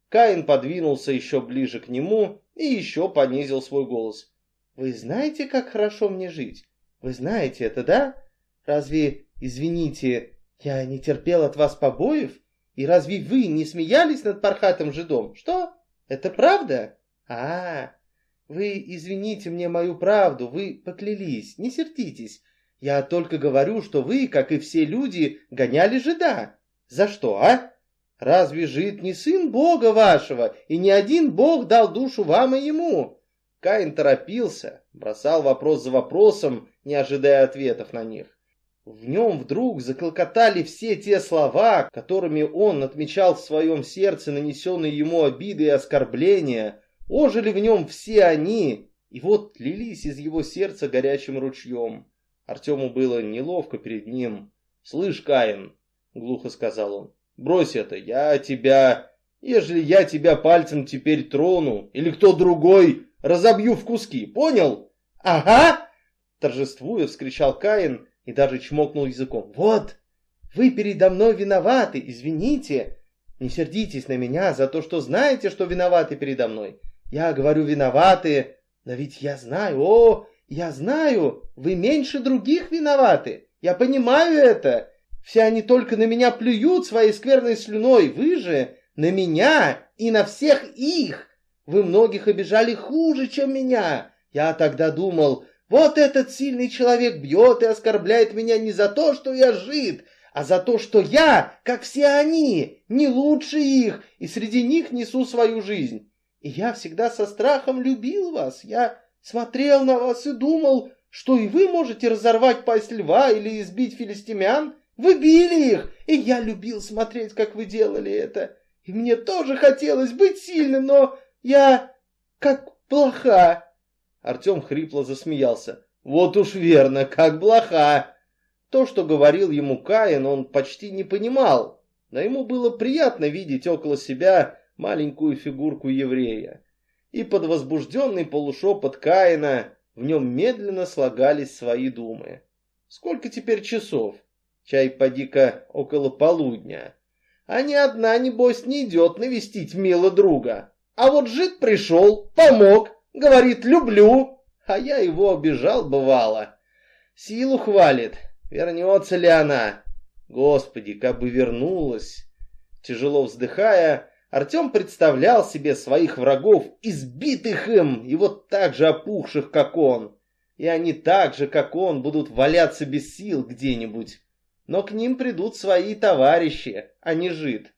[SPEAKER 1] Каин подвинулся еще ближе к нему и еще понизил свой голос. Вы знаете, как хорошо мне жить? Вы знаете это, да? Разве, извините,
[SPEAKER 2] Я не терпел от вас побоев? И разве вы не смеялись над пархатым жидом? Что? Это правда? А, вы извините мне мою правду, вы поклялись, не сердитесь. Я только говорю, что вы, как и все люди, гоняли жида. За что, а? Разве жид не сын Бога вашего, и ни один Бог дал душу вам и ему? Каин торопился, бросал вопрос за вопросом, не ожидая ответов на них. В нем вдруг заклокотали все те слова, которыми он отмечал в своем сердце нанесенные ему обиды и оскорбления, ожили в нем все они, и вот лились из его сердца горячим ручьем. Артему было неловко перед ним. «Слышь, Каин», — глухо сказал он, — «брось это, я тебя... Ежели я тебя пальцем теперь трону, или кто другой, разобью в куски, понял?» «Ага!» — торжествуя, вскричал Каин, — и даже чмокнул языком. «Вот, вы передо мной виноваты, извините. Не сердитесь на меня за то, что знаете, что виноваты передо мной. Я говорю виноваты, но ведь я знаю, о, я знаю, вы меньше других виноваты. Я понимаю это. Все они только на меня плюют своей скверной слюной. Вы же на меня и на всех их. Вы многих обижали хуже, чем меня. Я тогда думал, вот этот сильный человек бьет и оскорбляет меня не за то, что я жид, а за то, что я, как все они, не лучше их, и среди них несу свою жизнь. И я всегда со страхом любил вас. Я смотрел на вас и думал, что и вы можете разорвать пасть льва или избить филистимян. Вы били их, и я любил смотреть, как вы делали это. И мне тоже хотелось быть сильным, но я как плоха. Артем хрипло засмеялся. «Вот уж верно, как блоха!» То, что говорил ему Каин, он почти не понимал, но ему было приятно видеть около себя маленькую фигурку еврея. И под возбужденный полушепот Каина в нем медленно слагались свои думы. «Сколько теперь часов?» «Чай поди-ка около полудня». «А ни одна, небось, не идет навестить мило друга. А вот жид пришел, помог, Говорит, люблю, а я его обижал, бывало. Силу хвалит, вернется ли она? Господи, как бы вернулась. Тяжело вздыхая, Артем представлял себе своих врагов, избитых им, и вот так же опухших, как он. И они так же, как он, будут валяться без сил где-нибудь. Но к ним придут свои товарищи, а не жид.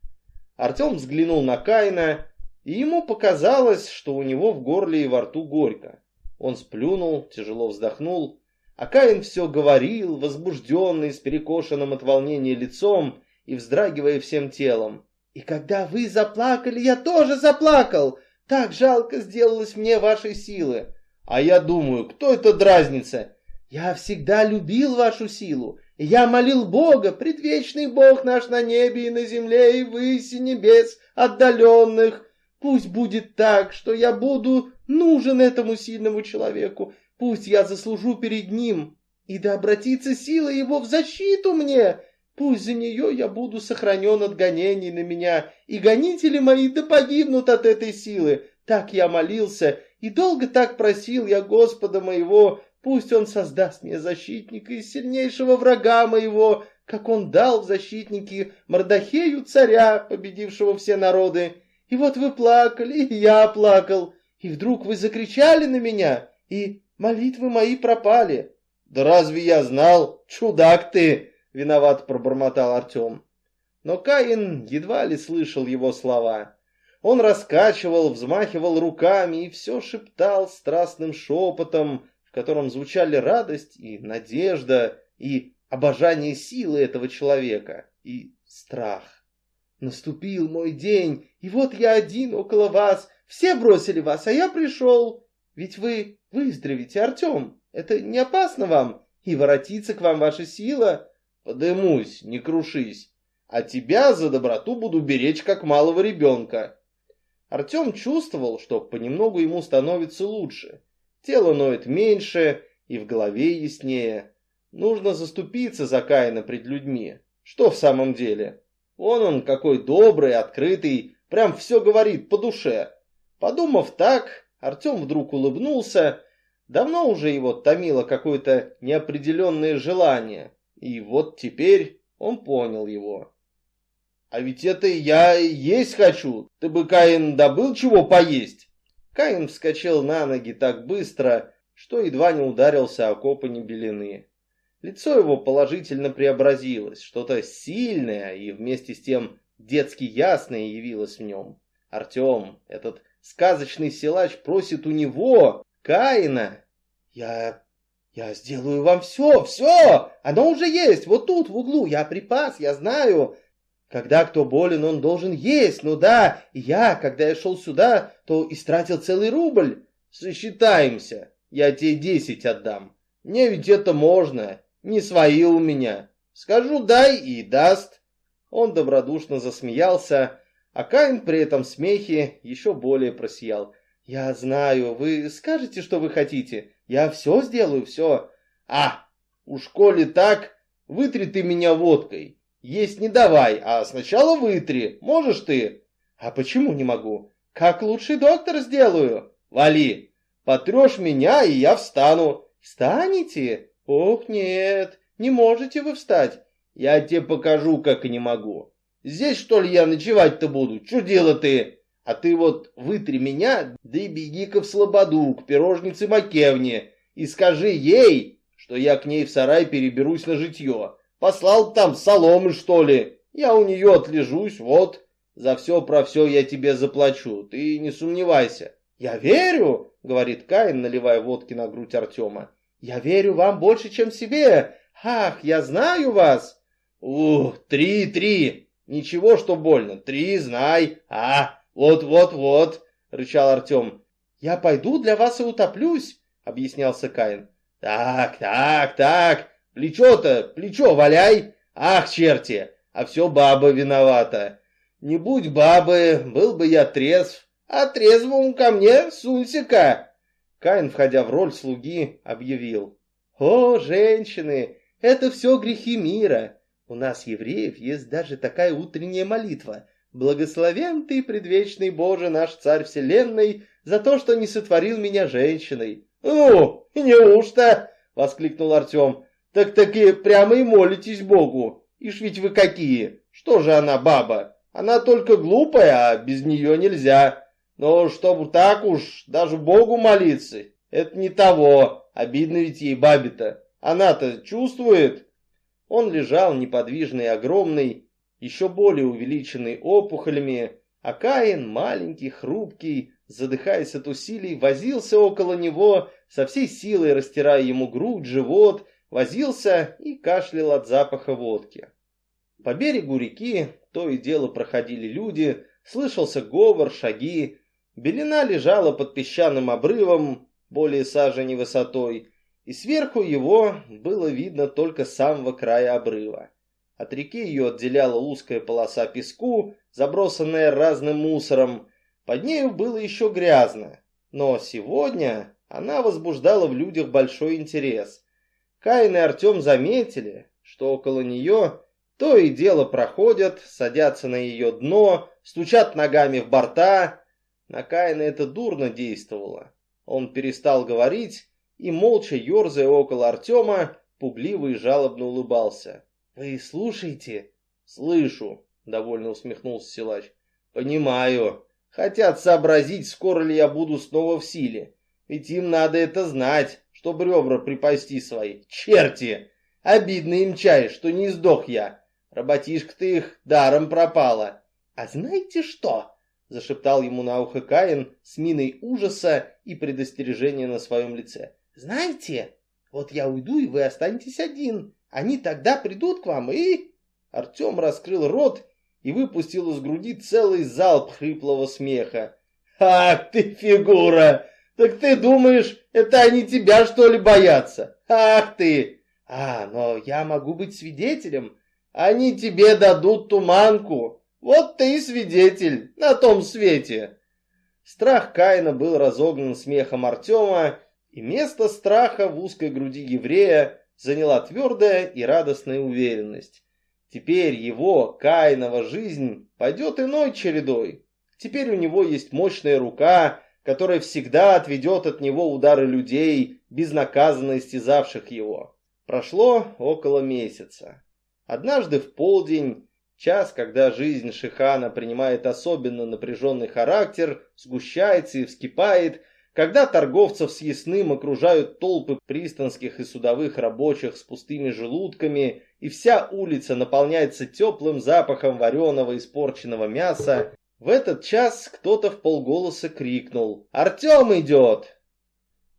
[SPEAKER 2] Артем взглянул на Каина и ему показалось, что у него в горле и во рту горько. Он сплюнул, тяжело вздохнул, а Каин все говорил, возбужденный, с перекошенным от волнения лицом и вздрагивая всем телом. «И когда вы заплакали, я тоже заплакал! Так жалко сделалось мне вашей силы!» «А я думаю, кто это дразнится?» «Я всегда любил вашу силу, я молил Бога, предвечный Бог наш на небе и на земле, и выси небес отдаленных, Пусть будет так, что я буду нужен этому сильному человеку. Пусть я заслужу перед ним, и да обратится сила его в защиту мне. Пусть за нее я буду сохранен от гонений на меня, и гонители мои да погибнут от этой силы. Так я молился, и долго так просил я Господа моего, пусть он создаст мне защитника из сильнейшего врага моего, как он дал в защитники Мордахею царя, победившего все народы. И вот вы плакали, и я плакал, и вдруг вы закричали на меня, и молитвы мои пропали. Да разве я знал? Чудак ты! Виноват пробормотал Артем. Но Каин едва ли слышал его слова. Он раскачивал, взмахивал руками и все шептал страстным шепотом, в котором звучали радость и надежда, и обожание силы этого человека, и страх. Наступил мой день, и вот я один около вас. Все бросили вас, а я пришел. Ведь вы выздоровите, Артем. Это не опасно вам? И воротится к вам ваша сила. Подымусь, не крушись. А тебя за доброту буду беречь, как малого ребенка. Артем чувствовал, что понемногу ему становится лучше. Тело ноет меньше и в голове яснее. Нужно заступиться за Каина пред людьми. Что в самом деле? Он он какой добрый, открытый, прям все говорит по душе. Подумав так, Артем вдруг улыбнулся. Давно уже его томило какое-то неопределенное желание. И вот теперь
[SPEAKER 1] Он понял его. «А ведь это я есть хочу. Ты бы, Каин, добыл чего поесть?» Каин вскочил на ноги так быстро, что едва не ударился о копани белины. Лицо его положительно преобразилось, что-то сильное и вместе с тем детски ясное явилось в нем. Артем, этот сказочный силач, просит у него, Каина. Я... я сделаю вам все, все! Оно уже есть, вот тут, в углу, я припас, я знаю. Когда кто болен, он должен есть, ну да, я, когда я шел сюда, то истратил целый рубль. Сосчитаемся, я тебе десять отдам. Мне ведь это можно, не свои у меня. Скажу дай и даст. Он добродушно засмеялся, а Каин при этом смехе еще более просиял. «Я знаю, вы скажете, что вы хотите. Я все сделаю, все. А, уж коли так, вытри ты меня водкой. Есть не давай, а сначала вытри. Можешь ты?» «А почему не могу? Как лучший доктор сделаю?» «Вали, потрешь меня, и я встану». «Встанете? «Ох, нет, не можете вы встать. Я тебе покажу, как и не могу. Здесь, что ли, я ночевать-то буду? Чудила ты? А ты вот вытри меня, да и беги-ка в Слободу, к пирожнице Макевне, и скажи ей, что я к ней в сарай переберусь на житье. Послал там соломы, что ли? Я у нее отлежусь, вот. За все про все я тебе заплачу, ты не сомневайся. Я верю, говорит Каин, наливая водки на грудь Артема. Я верю вам больше, чем себе. Ах, я знаю вас. Ух, три, три. Ничего, что больно. Три, знай. А, вот-вот-вот, рычал Артем. Я пойду для вас и утоплюсь, объяснялся Каин. Так, так, так. Плечо-то, плечо валяй. Ах, черти, а все баба виновата. Не будь бабы, был бы я трезв, а трезвому ко мне сунься-ка. Каин, входя в роль слуги, объявил. «О, женщины, это все грехи мира. У нас, евреев, есть даже такая утренняя молитва. Благословен ты, предвечный Боже, наш царь вселенной, за то, что не сотворил меня женщиной». «Ну, неужто?» — воскликнул Артем. «Так-таки прямо и молитесь Богу. Ишь ведь вы какие! Что же она, баба? Она только глупая, а без нее нельзя». Но чтобы так уж даже Богу молиться, это не того. Обидно ведь ей бабе-то. Она-то чувствует. Он лежал неподвижный, огромный, еще более увеличенный опухолями, а Каин, маленький, хрупкий, задыхаясь от усилий, возился около него, со всей силой растирая ему грудь, живот, возился и кашлял от запаха водки. По берегу реки то и дело проходили люди, слышался говор, шаги, Белина лежала под песчаным обрывом, более сажени высотой, и сверху его было видно только с самого края обрыва. От реки ее отделяла узкая полоса песку, забросанная разным мусором. Под нею было еще грязно, но сегодня она возбуждала в людях большой интерес. Каин и Артем заметили, что около нее то и дело проходят, садятся на ее дно, стучат ногами в борта, на Каина это дурно действовало. Он перестал говорить и, молча ерзая около Артема, пугливо и жалобно улыбался. «Вы слушаете?» «Слышу», — довольно усмехнулся силач. «Понимаю. Хотят сообразить, скоро ли я буду снова в силе. Ведь им надо это знать, чтобы ребра припасти свои. Черти! Обидно им чай, что не сдох я. Работишка-то их даром пропала. А знаете что?» зашептал ему на ухо Каин с миной ужаса и предостережения на своем лице. «Знаете, вот я уйду, и вы останетесь один. Они тогда придут к вам, и...» Артем раскрыл рот и выпустил из груди целый залп хриплого смеха. «Ах ты фигура! Так ты думаешь, это они тебя, что ли, боятся? Ах ты! А, но я могу быть свидетелем. Они тебе дадут туманку, вот ты и свидетель на том свете. Страх Каина был разогнан смехом Артема, и место страха в узкой груди еврея заняла твердая и радостная уверенность. Теперь его, Каинова, жизнь пойдет иной чередой. Теперь у него есть мощная рука, которая всегда отведет от него удары людей, безнаказанно истязавших его. Прошло около месяца. Однажды в полдень, час, когда жизнь Шихана принимает особенно напряженный характер, сгущается и вскипает, когда торговцев с ясным окружают толпы пристанских и судовых рабочих с пустыми желудками, и вся улица наполняется теплым запахом вареного испорченного мяса, в этот час кто-то в полголоса крикнул «Артем идет!».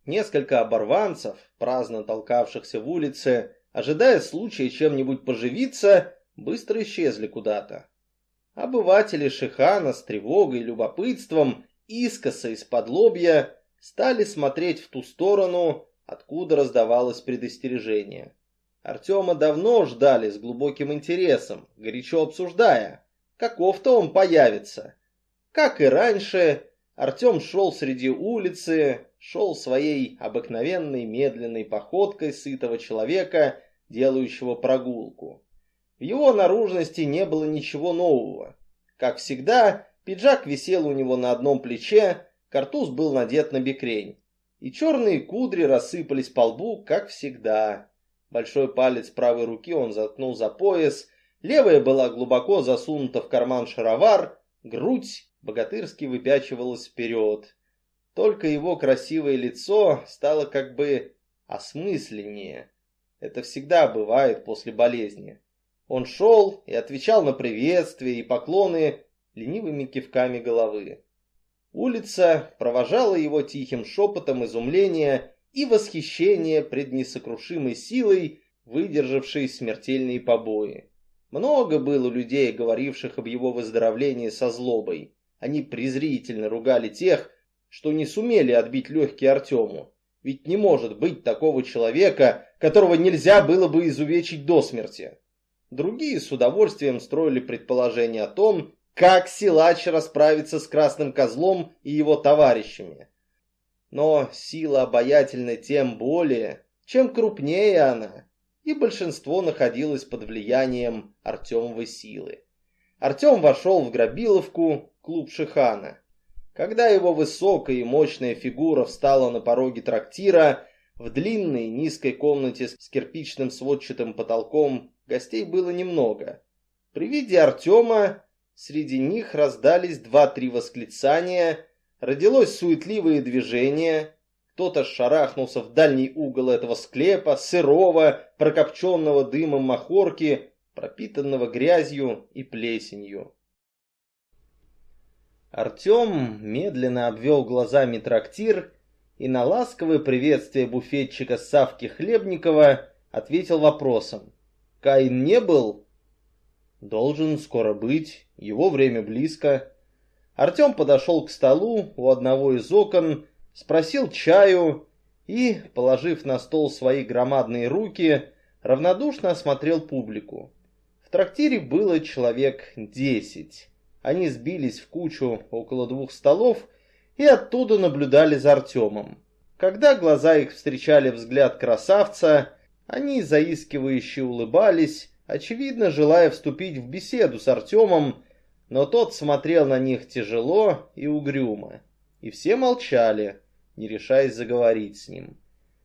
[SPEAKER 1] Несколько оборванцев, праздно толкавшихся в улице, ожидая случая чем-нибудь поживиться, быстро исчезли куда-то. Обыватели Шихана с тревогой и любопытством, искоса из-под лобья, стали смотреть в ту сторону, откуда раздавалось предостережение. Артема давно ждали с глубоким интересом, горячо обсуждая, каков-то он появится. Как и раньше, Артем шел среди улицы, шел своей обыкновенной медленной походкой сытого человека, делающего прогулку. В его наружности не было ничего нового. Как всегда, пиджак висел у него на одном плече, Картуз был надет на бекрень. И черные кудри рассыпались по лбу, как всегда. Большой палец правой руки он заткнул за пояс, левая была глубоко засунута в карман шаровар, грудь богатырски выпячивалась вперед. Только его красивое лицо стало как бы осмысленнее. Это всегда бывает после болезни. Он шел и отвечал на приветствия и поклоны ленивыми кивками головы. Улица провожала его тихим шепотом изумления и восхищения пред несокрушимой силой, выдержавшей смертельные побои. Много было людей, говоривших об его выздоровлении со злобой. Они презрительно ругали тех, что не сумели отбить легкие Артему. Ведь не может быть такого человека, которого нельзя было бы изувечить до смерти. Другие с удовольствием строили предположение о том, как силач расправится с Красным Козлом и его товарищами. Но сила обаятельна тем более, чем крупнее она, и большинство находилось под влиянием Артемовой силы. Артем вошел в Грабиловку, клуб Шихана. Когда его высокая и мощная фигура встала на пороге трактира, в длинной низкой комнате с кирпичным сводчатым потолком гостей было немного. При виде Артема Среди них раздались два-три восклицания, родилось суетливое движение, кто-то шарахнулся в дальний угол этого склепа, сырого, прокопченного дымом махорки, пропитанного грязью и плесенью. Артем медленно обвел глазами трактир и на ласковое приветствие буфетчика Савки Хлебникова ответил вопросом. «Каин не был?» Должен скоро быть, его время близко. Артем подошел к столу у одного из окон, спросил чаю и, положив на стол свои громадные руки, равнодушно осмотрел публику. В трактире было человек десять. Они сбились в кучу около двух столов и оттуда наблюдали за Артемом. Когда глаза их встречали взгляд красавца, они заискивающе улыбались, очевидно, желая вступить в беседу с Артемом, но тот смотрел на них тяжело и угрюмо. И все молчали, не решаясь заговорить с ним.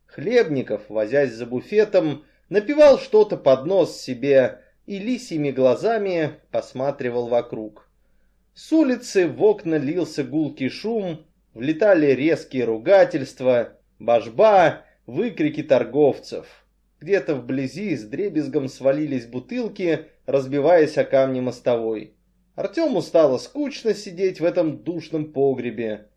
[SPEAKER 1] Хлебников, возясь за буфетом, напевал что-то под нос себе и лисьими глазами посматривал вокруг. С улицы в окна лился гулкий шум, влетали резкие ругательства, божба, выкрики торговцев. Где-то вблизи с дребезгом свалились бутылки, разбиваясь о камни мостовой. Артему стало скучно сидеть в этом душном погребе.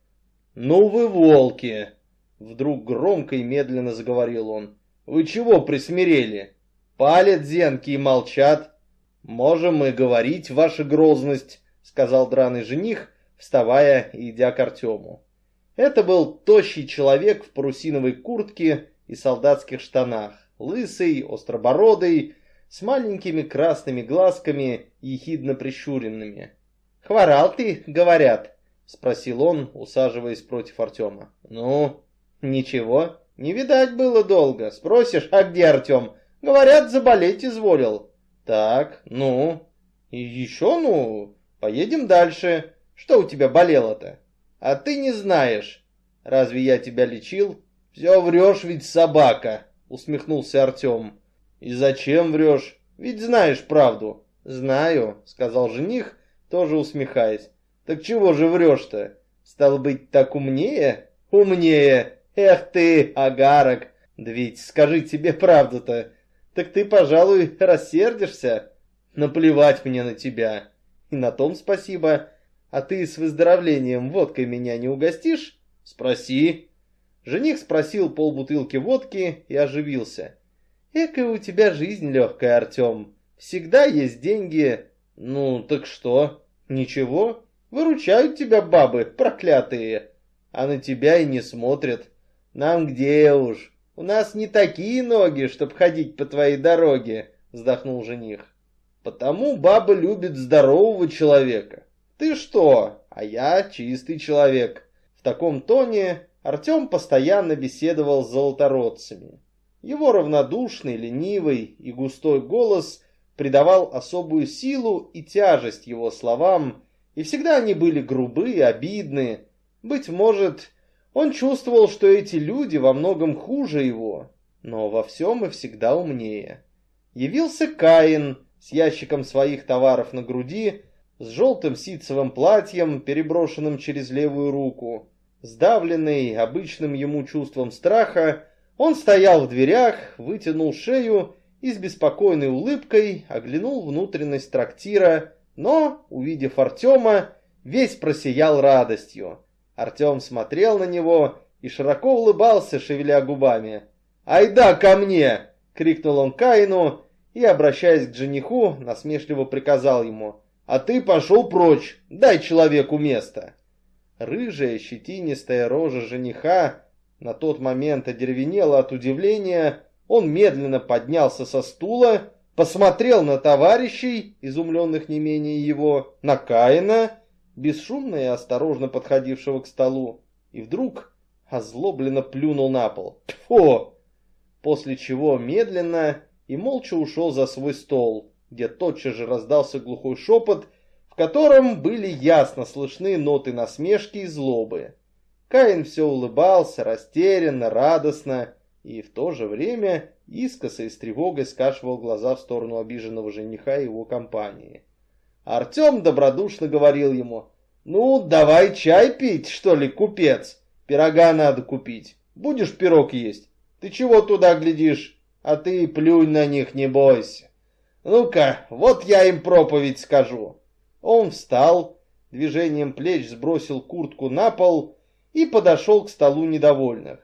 [SPEAKER 1] «Ну вы волки!» Вдруг громко и медленно заговорил он. «Вы чего присмирели? Палят зенки и молчат. Можем мы говорить, ваша грозность», сказал драный жених, вставая и идя к Артему. Это был тощий человек в парусиновой куртке и солдатских штанах лысый, остробородый, с маленькими красными глазками, ехидно прищуренными. «Хворал ты, говорят?» — спросил он, усаживаясь против Артема. «Ну, ничего, не видать было долго. Спросишь, а где Артем? Говорят, заболеть изволил». «Так, ну, и еще ну, поедем дальше. Что у тебя болело-то?» «А ты не знаешь. Разве я тебя лечил?» «Все врешь ведь, собака!» усмехнулся Артем. «И зачем врешь? Ведь знаешь правду.
[SPEAKER 2] Знаю, сказал жених, тоже усмехаясь. Так чего же врешь-то? Стал быть, так умнее? Умнее. Эх ты, агарок. Да ведь скажи тебе правду-то. Так ты, пожалуй, рассердишься? Наплевать мне на тебя. И на том спасибо. А ты с выздоровлением водкой меня не угостишь?
[SPEAKER 1] Спроси.
[SPEAKER 2] Жених спросил полбутылки водки и оживился. Экая у тебя жизнь легкая, Артем. Всегда есть деньги.
[SPEAKER 1] Ну, так что?
[SPEAKER 2] Ничего. Выручают тебя бабы, проклятые. А на тебя и не смотрят. Нам где уж? У нас не такие ноги, чтоб ходить по твоей дороге, вздохнул жених. Потому баба любит здорового человека. Ты что? А я чистый человек. В таком тоне Артем постоянно беседовал с золотородцами. Его равнодушный, ленивый и густой голос придавал особую силу и тяжесть его словам, и всегда они были грубые, обидные. Быть может, он чувствовал, что эти люди во многом хуже его, но во всем и всегда умнее. Явился Каин с ящиком своих товаров на груди, с желтым ситцевым платьем, переброшенным через левую руку. Сдавленный обычным ему чувством страха, он стоял в дверях, вытянул шею и с беспокойной улыбкой оглянул внутренность трактира, но, увидев Артема, весь просиял радостью. Артем смотрел на него и широко улыбался, шевеля губами. «Айда ко мне!» — крикнул он Каину и, обращаясь к жениху, насмешливо приказал ему. «А ты пошел прочь, дай человеку место!» Рыжая щетинистая рожа жениха на тот момент одеревенела от удивления, он медленно поднялся со стула, посмотрел на товарищей, изумленных не менее его, на Каина, бесшумно и осторожно подходившего к столу, и вдруг озлобленно плюнул на пол. Тьфу! После чего медленно и молча ушел за свой стол, где тотчас же раздался глухой шепот, в котором были ясно слышны ноты насмешки и злобы. Каин все улыбался, растерянно, радостно, и в то же время искоса и с тревогой скашивал глаза в сторону обиженного жениха и его компании. Артем добродушно говорил ему, «Ну, давай чай пить, что ли, купец? Пирога надо купить. Будешь пирог есть? Ты чего туда глядишь? А ты плюнь на них, не бойся. Ну-ка, вот я им проповедь скажу». Он встал, движением плеч сбросил куртку на пол и подошел к столу недовольных.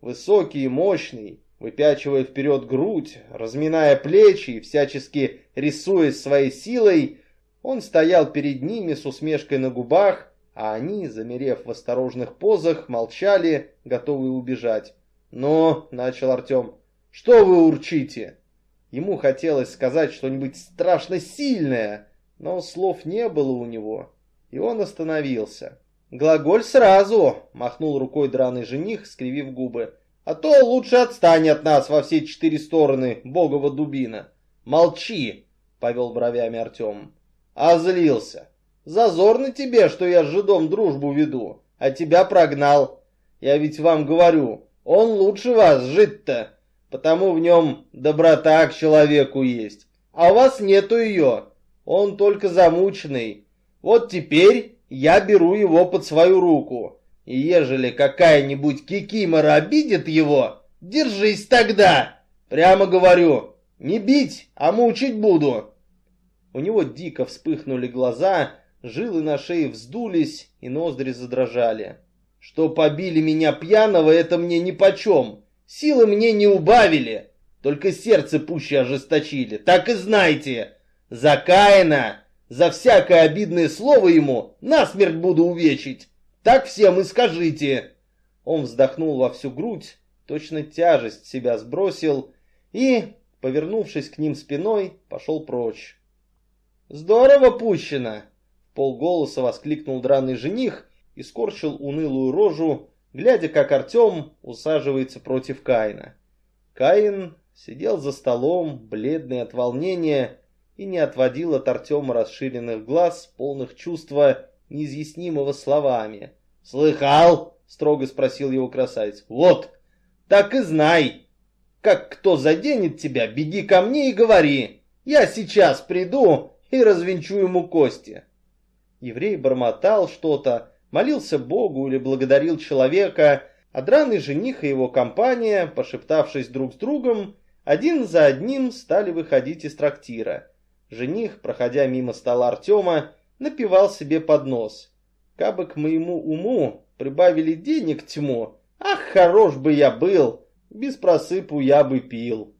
[SPEAKER 2] Высокий и мощный, выпячивая вперед грудь, разминая плечи и всячески рисуясь своей силой, он стоял перед ними с усмешкой на губах, а они, замерев в осторожных позах, молчали, готовые убежать. «Но», — начал Артем, — «что вы урчите?» Ему хотелось сказать что-нибудь страшно сильное, но слов не было у него, и он остановился. «Глаголь сразу!» — махнул рукой драный жених, скривив губы. «А то лучше отстань от нас во все четыре стороны, богова дубина!» «Молчи!» — повел бровями Артем. «А злился! Зазорно тебе, что я с жидом дружбу веду, а тебя прогнал. Я ведь вам говорю, он лучше вас, жид-то, потому в нем доброта к человеку есть, а у вас нету ее, он только замученный. Вот теперь я беру его под свою руку. И ежели какая-нибудь кикимора обидит его, держись тогда. Прямо говорю, не бить, а мучить буду. У него дико вспыхнули глаза, жилы на шее вздулись и ноздри задрожали. Что побили меня пьяного, это мне нипочем. Силы мне не убавили, только сердце пуще ожесточили. Так и знайте, за Каина за всякое обидное слово ему насмерть буду увечить. Так всем и скажите. Он вздохнул во всю грудь, точно тяжесть себя сбросил и, повернувшись к ним спиной, пошел прочь. «Здорово пущено!» — полголоса воскликнул драный жених и скорчил унылую рожу, глядя, как Артем усаживается против Каина. Каин сидел за столом, бледный от волнения, и не отводил от Артема расширенных глаз, полных чувства, неизъяснимого словами. «Слыхал?» — строго спросил его красавец. «Вот, так и знай. Как кто заденет тебя, беги ко мне и говори. Я сейчас приду и развенчу ему кости. Еврей бормотал что-то, молился Богу или благодарил человека, а драный жених и его компания, пошептавшись друг с другом, один за одним стали выходить из трактира. Жених, проходя мимо стола Артема, напивал себе под нос. Кабы к моему уму прибавили денег тьму, ах, хорош бы я был, без просыпу я бы пил.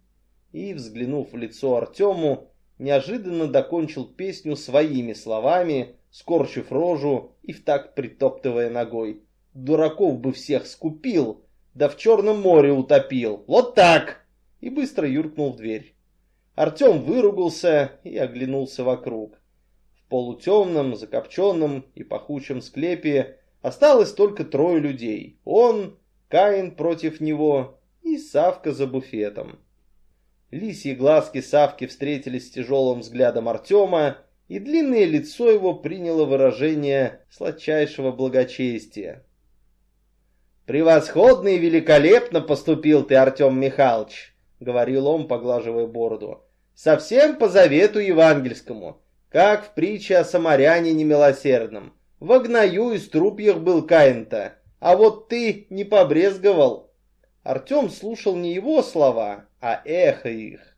[SPEAKER 2] И, взглянув в лицо Артему, неожиданно докончил песню своими словами, скорчив рожу и в так притоптывая ногой. Дураков бы всех скупил, да в Черном море утопил. Вот так! И быстро юркнул в дверь. Артем выругался и оглянулся вокруг. В полутемном, закопченном и пахучем склепе осталось только трое людей. Он, Каин против него и Савка за буфетом. Лисьи глазки Савки встретились с тяжелым взглядом Артема, и длинное лицо его приняло выражение сладчайшего благочестия. «Превосходно и великолепно поступил ты, Артем Михайлович», — говорил он, поглаживая бороду. «Совсем по завету евангельскому, как в притче о самаряне немилосердном. В огною и струпьях был Каин-то, а вот ты не побрезговал». Артем слушал не его слова, а эхо их.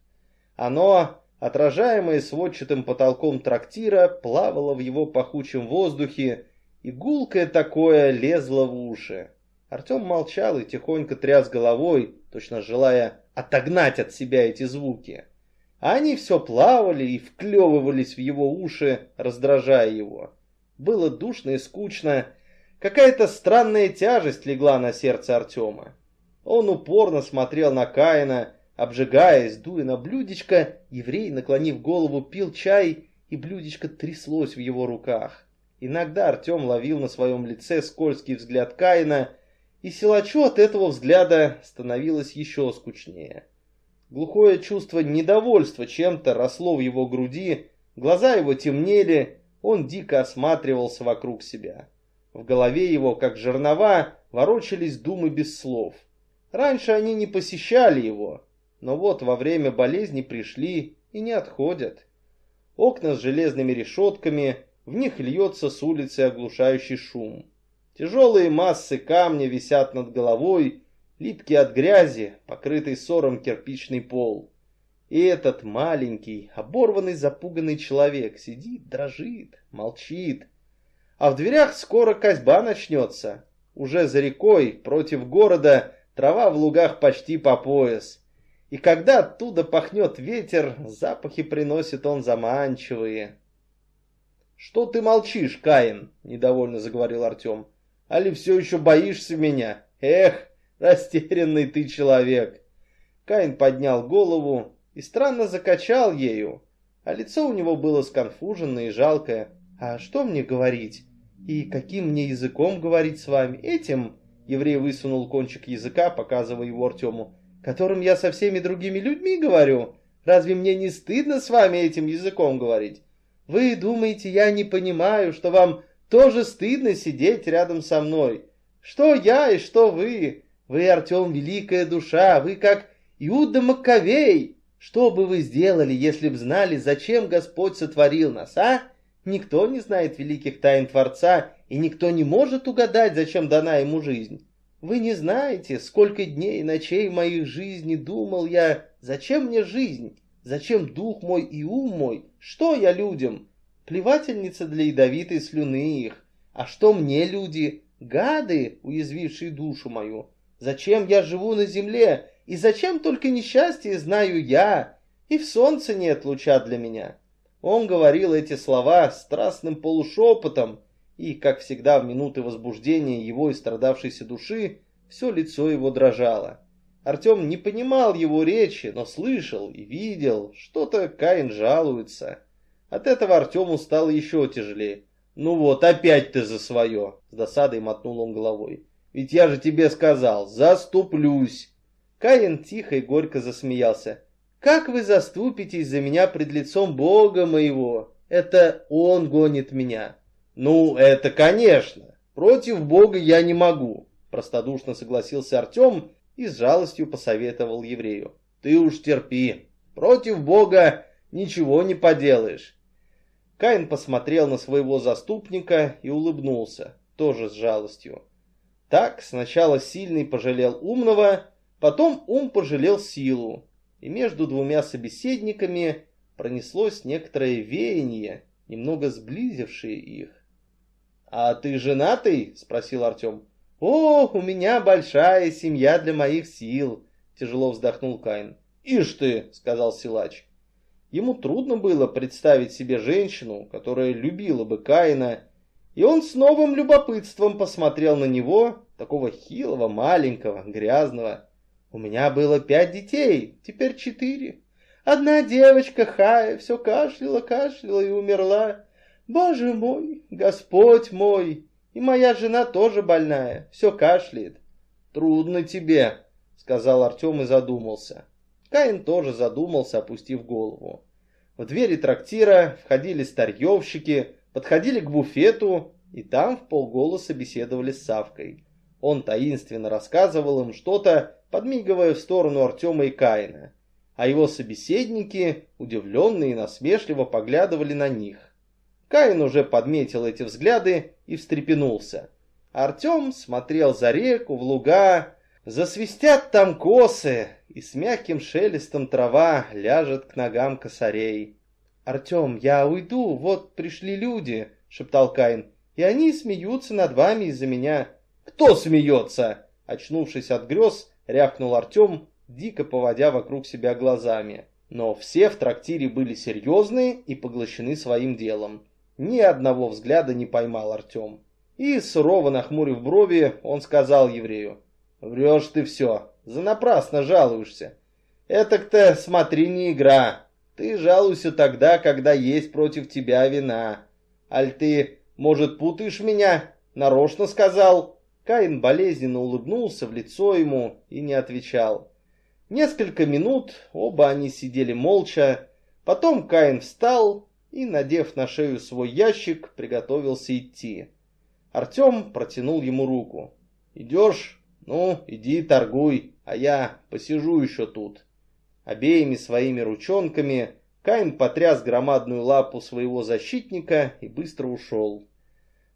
[SPEAKER 2] Оно, отражаемое сводчатым потолком трактира, плавало в его пахучем воздухе, и гулкое такое лезло в уши. Артем молчал и тихонько тряс головой, точно желая отогнать от себя эти звуки. Они все плавали и вклевывались в его уши, раздражая его. Было душно и скучно. Какая-то странная тяжесть легла на сердце Артема. Он упорно смотрел на Каина, обжигаясь, дуя на блюдечко, еврей, наклонив голову, пил чай, и блюдечко тряслось в его руках. Иногда Артем ловил на своем лице скользкий взгляд Каина, и силачу от этого взгляда становилось еще скучнее. Глухое чувство недовольства чем-то росло в его груди, глаза его темнели, он дико осматривался вокруг себя. В голове его, как жернова, ворочались думы без слов. Раньше они не посещали его, но вот во время болезни пришли и не отходят. Окна с железными решетками, в них льется с улицы оглушающий шум. Тяжелые массы камня висят над головой, липкий от грязи, покрытый сором кирпичный пол. И этот маленький, оборванный, запуганный человек сидит, дрожит, молчит. А в дверях скоро козьба начнется. Уже за рекой, против города, Трава в лугах почти по пояс. И когда оттуда пахнет ветер, запахи приносит он заманчивые. «Что ты молчишь, Каин?» — недовольно заговорил Артем. «Али все еще боишься меня? Эх, растерянный ты человек!» Каин поднял голову и странно закачал ею, а лицо у него было сконфуженное и жалкое. «А что мне говорить? И каким мне языком говорить с вами? Этим?» Еврей высунул кончик языка, показывая его Артему. «Которым я со всеми другими людьми говорю? Разве мне не стыдно с вами этим языком говорить? Вы думаете, я не понимаю, что вам тоже стыдно сидеть рядом со мной? Что я и что вы? Вы, Артем, великая душа, вы как Иуда Маковей. Что бы вы сделали, если б знали, зачем Господь сотворил нас, а? Никто не знает великих тайн Творца, и никто не может угадать, зачем дана ему жизнь. Вы не знаете, сколько дней и ночей моих жизни думал я, зачем мне жизнь, зачем дух мой и ум мой, что я людям? Плевательница для ядовитой слюны их. А что мне люди? Гады, уязвившие душу мою. Зачем я живу на земле? И зачем только несчастье знаю я? И в солнце нет луча для меня. Он говорил эти слова страстным полушепотом, и, как всегда в минуты возбуждения его истрадавшейся души, все лицо его дрожало. Артем не понимал его речи, но слышал и видел, что-то Каин жалуется. От этого Артему стало еще тяжелее. «Ну вот, опять ты за свое!» С досадой мотнул он головой. «Ведь я же тебе сказал, заступлюсь!» Каин тихо и горько засмеялся. Как вы заступитесь за меня пред лицом Бога моего? Это Он гонит меня. Ну, это конечно. Против Бога я не могу. Простодушно согласился Артем и с жалостью посоветовал еврею. Ты уж терпи. Против Бога
[SPEAKER 1] Ничего не поделаешь. Каин посмотрел на своего заступника и улыбнулся, тоже с жалостью. Так сначала сильный пожалел умного, потом ум пожалел силу, и между двумя собеседниками пронеслось некоторое веяние, немного сблизившее их. «А ты женатый?» — спросил Артем. «О, у меня большая семья для моих сил», — тяжело вздохнул Каин. «Ишь ты!» — сказал силач. Ему трудно было представить себе женщину, которая любила бы Каина, и он с новым любопытством посмотрел на него, такого хилого, маленького, грязного. «У меня было пять детей, теперь четыре. Одна девочка, Хая, все кашляла, кашляла и умерла. Боже мой, Господь мой, и моя жена тоже больная, все кашляет. Трудно тебе, сказал Артем и задумался. Каин тоже задумался, опустив голову. В двери трактира входили старьевщики, подходили к буфету, и там в полголоса беседовали с Савкой. Он таинственно рассказывал им что-то, подмигивая в сторону Артема и Каина, а его собеседники, удивленные и насмешливо, поглядывали на них. Каин уже подметил эти взгляды и встрепенулся. Артем смотрел за реку, в луга. Засвистят там косы, и с мягким шелестом трава ляжет к ногам косарей. «Артем, я уйду, вот пришли люди», — шептал Каин, — «и они смеются над вами из-за меня». «Кто смеется?» Очнувшись от грез, рявкнул Артем, дико поводя вокруг себя глазами. Но все в трактире были серьезные и поглощены своим делом. Ни одного взгляда не поймал Артем. И, сурово нахмурив брови, он сказал еврею, «Врешь ты все, занапрасно жалуешься. Это-то, смотри, не игра. Ты жалуйся тогда, когда есть против тебя вина. Аль ты, может, путаешь меня? Нарочно сказал?» Каин болезненно улыбнулся в лицо ему и не отвечал. Несколько минут оба они сидели молча. Потом Каин встал и, надев на шею свой ящик, приготовился идти. Артем протянул ему руку. «Идешь? Ну, иди торгуй, а я посижу еще тут». Обеими своими ручонками Каин потряс громадную лапу своего защитника и быстро ушел.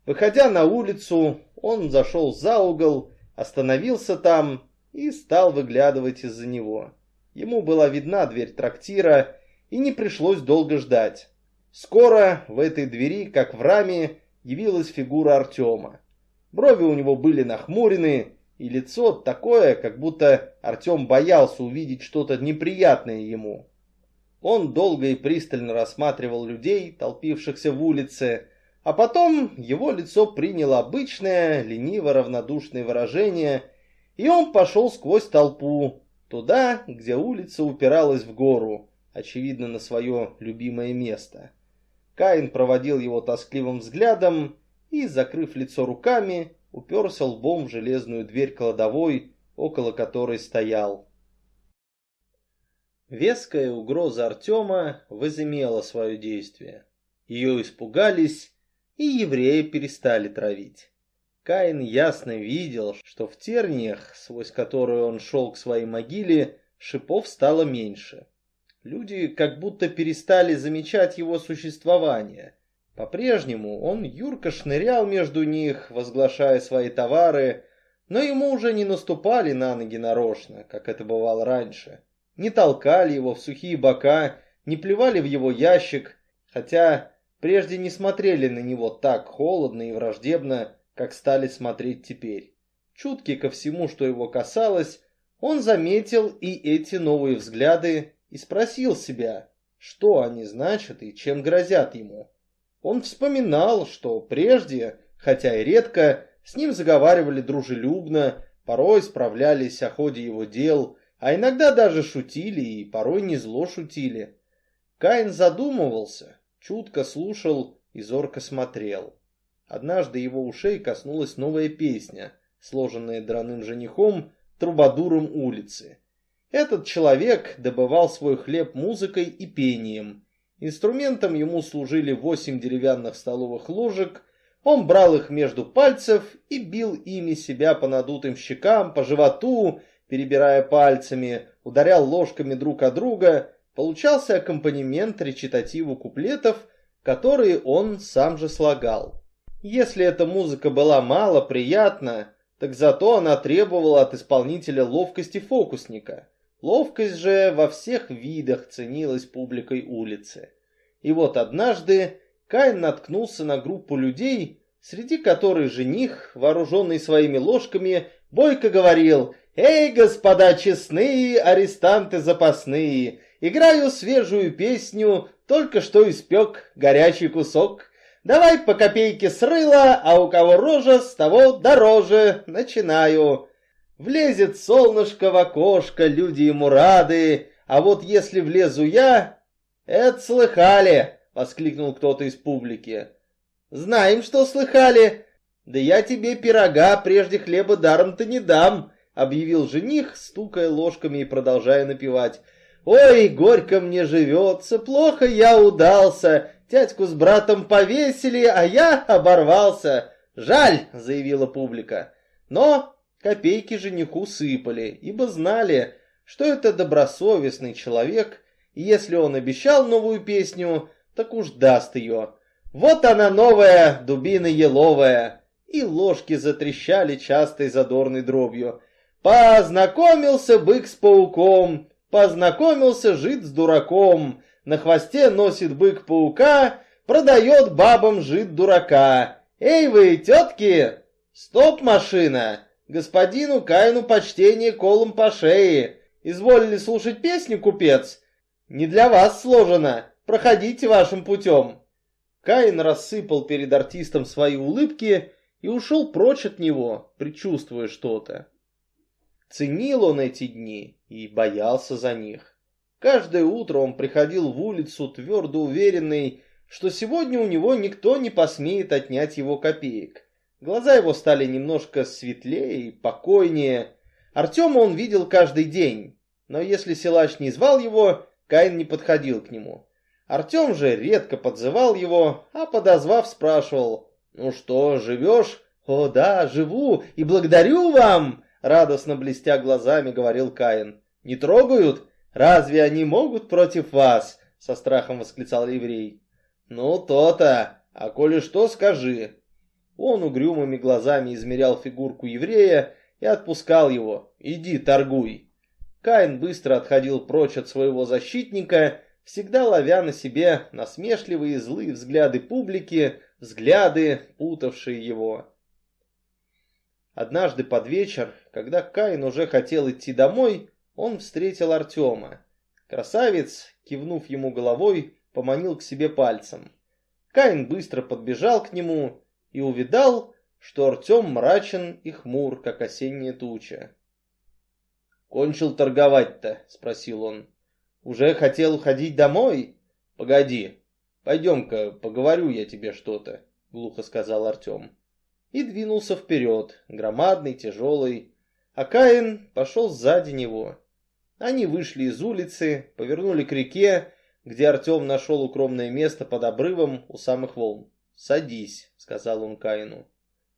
[SPEAKER 1] Выходя на улицу, он зашел за угол, остановился там и стал выглядывать из-за него. Ему была видна дверь трактира, и не пришлось долго ждать. Скоро в этой двери, как в раме, явилась фигура Артема. Брови у него были нахмурены, и лицо такое, как будто Артем боялся увидеть что-то неприятное ему. Он долго и пристально рассматривал людей, толпившихся в улице, а потом его лицо приняло обычное, лениво-равнодушное выражение, и он пошел сквозь толпу, туда, где улица упиралась в гору, очевидно, на свое любимое место. Каин проводил его тоскливым взглядом и, закрыв лицо руками, уперся лбом в железную дверь кладовой, около которой стоял. Веская угроза Артема возымела свое действие. Ее испугались, и евреи перестали травить. Каин ясно видел, что в терниях, сквозь которые он шел к своей могиле, шипов стало меньше. Люди как будто перестали замечать его существование. По-прежнему он юрко шнырял между них, возглашая свои товары, но ему уже не наступали на ноги нарочно, как это бывало раньше. Не толкали его в сухие бока, не плевали в его ящик, хотя прежде не смотрели на него так холодно и враждебно, как стали смотреть теперь. Чуткий ко всему, что его касалось, он заметил и эти новые взгляды и спросил себя, что они значат и чем грозят ему. Он вспоминал, что прежде, хотя и редко, с ним заговаривали дружелюбно, порой справлялись о ходе его дел, а иногда даже шутили и порой не зло шутили. Каин задумывался, чутко слушал и зорко смотрел. Однажды его ушей коснулась новая песня, сложенная драным женихом, трубадуром улицы. Этот человек добывал свой хлеб музыкой и пением. Инструментом ему служили восемь деревянных столовых ложек. Он брал их между пальцев и бил ими себя по надутым щекам, по животу, перебирая пальцами, ударял ложками друг о друга, получался аккомпанемент речитативу куплетов, которые он сам же слагал. Если эта музыка была мало приятна, так зато она требовала от исполнителя ловкости фокусника. Ловкость же во всех видах ценилась публикой улицы. И вот однажды Каин наткнулся на группу людей, среди которой жених, вооруженный своими ложками, бойко говорил «Эй, господа честные, арестанты запасные, играю свежую песню, только что испек горячий кусок. Давай по копейке с рыла, а у кого рожа, с того дороже. Начинаю». Влезет солнышко в окошко, люди ему рады, а вот если влезу я... Это слыхали, воскликнул кто-то из публики. Знаем, что слыхали. Да я тебе пирога прежде хлеба даром-то не дам, объявил жених, стукая ложками и продолжая напевать. Ой, горько мне живется, плохо я удался, тятьку с братом повесили, а я оборвался. Жаль, заявила публика. Но Копейки жениху сыпали, ибо знали, что это добросовестный человек, и если он обещал новую песню, так уж даст ее. Вот она новая, дубина еловая. И ложки затрещали частой задорной дробью. Познакомился бык с пауком, познакомился жид с дураком. На хвосте носит бык паука, продает бабам жид дурака. Эй вы, тетки, стоп, машина! Господину Каину почтение колом по шее. Изволили слушать песню, купец? Не для вас сложено. Проходите вашим путем. Каин рассыпал перед артистом свои улыбки и ушел прочь от него, предчувствуя что-то. Ценил он эти дни и боялся за них. Каждое утро он приходил в улицу твердо уверенный, что сегодня у него никто не посмеет отнять его копеек. Глаза его стали немножко светлее и покойнее. Артема он видел каждый день, но если силач не звал его, Каин не подходил к нему. Артем же редко подзывал его, а подозвав спрашивал, «Ну что, живешь?» «О да, живу и благодарю вам!» Радостно блестя глазами говорил Каин. «Не трогают? Разве они могут против вас?» Со страхом восклицал еврей. «Ну, то-то. А коли что, скажи. Он угрюмыми глазами измерял фигурку еврея и отпускал его. «Иди, торгуй!» Каин быстро отходил прочь от своего защитника, всегда ловя на себе насмешливые злые взгляды публики, взгляды, путавшие его. Однажды под вечер, когда Каин уже хотел идти домой, он встретил Артема. Красавец, кивнув ему головой, поманил к себе пальцем. Каин быстро подбежал к нему и увидал, что Артем мрачен и хмур, как осенняя туча. «Кончил торговать-то?» — спросил он. «Уже хотел ходить домой? Погоди, пойдем-ка, поговорю я тебе что-то», — глухо сказал Артем. И двинулся вперед, громадный, тяжелый, а Каин пошел сзади него. Они вышли из улицы, повернули к реке, где Артем нашел укромное место под обрывом у самых волн. «Садись», — сказал он Каину.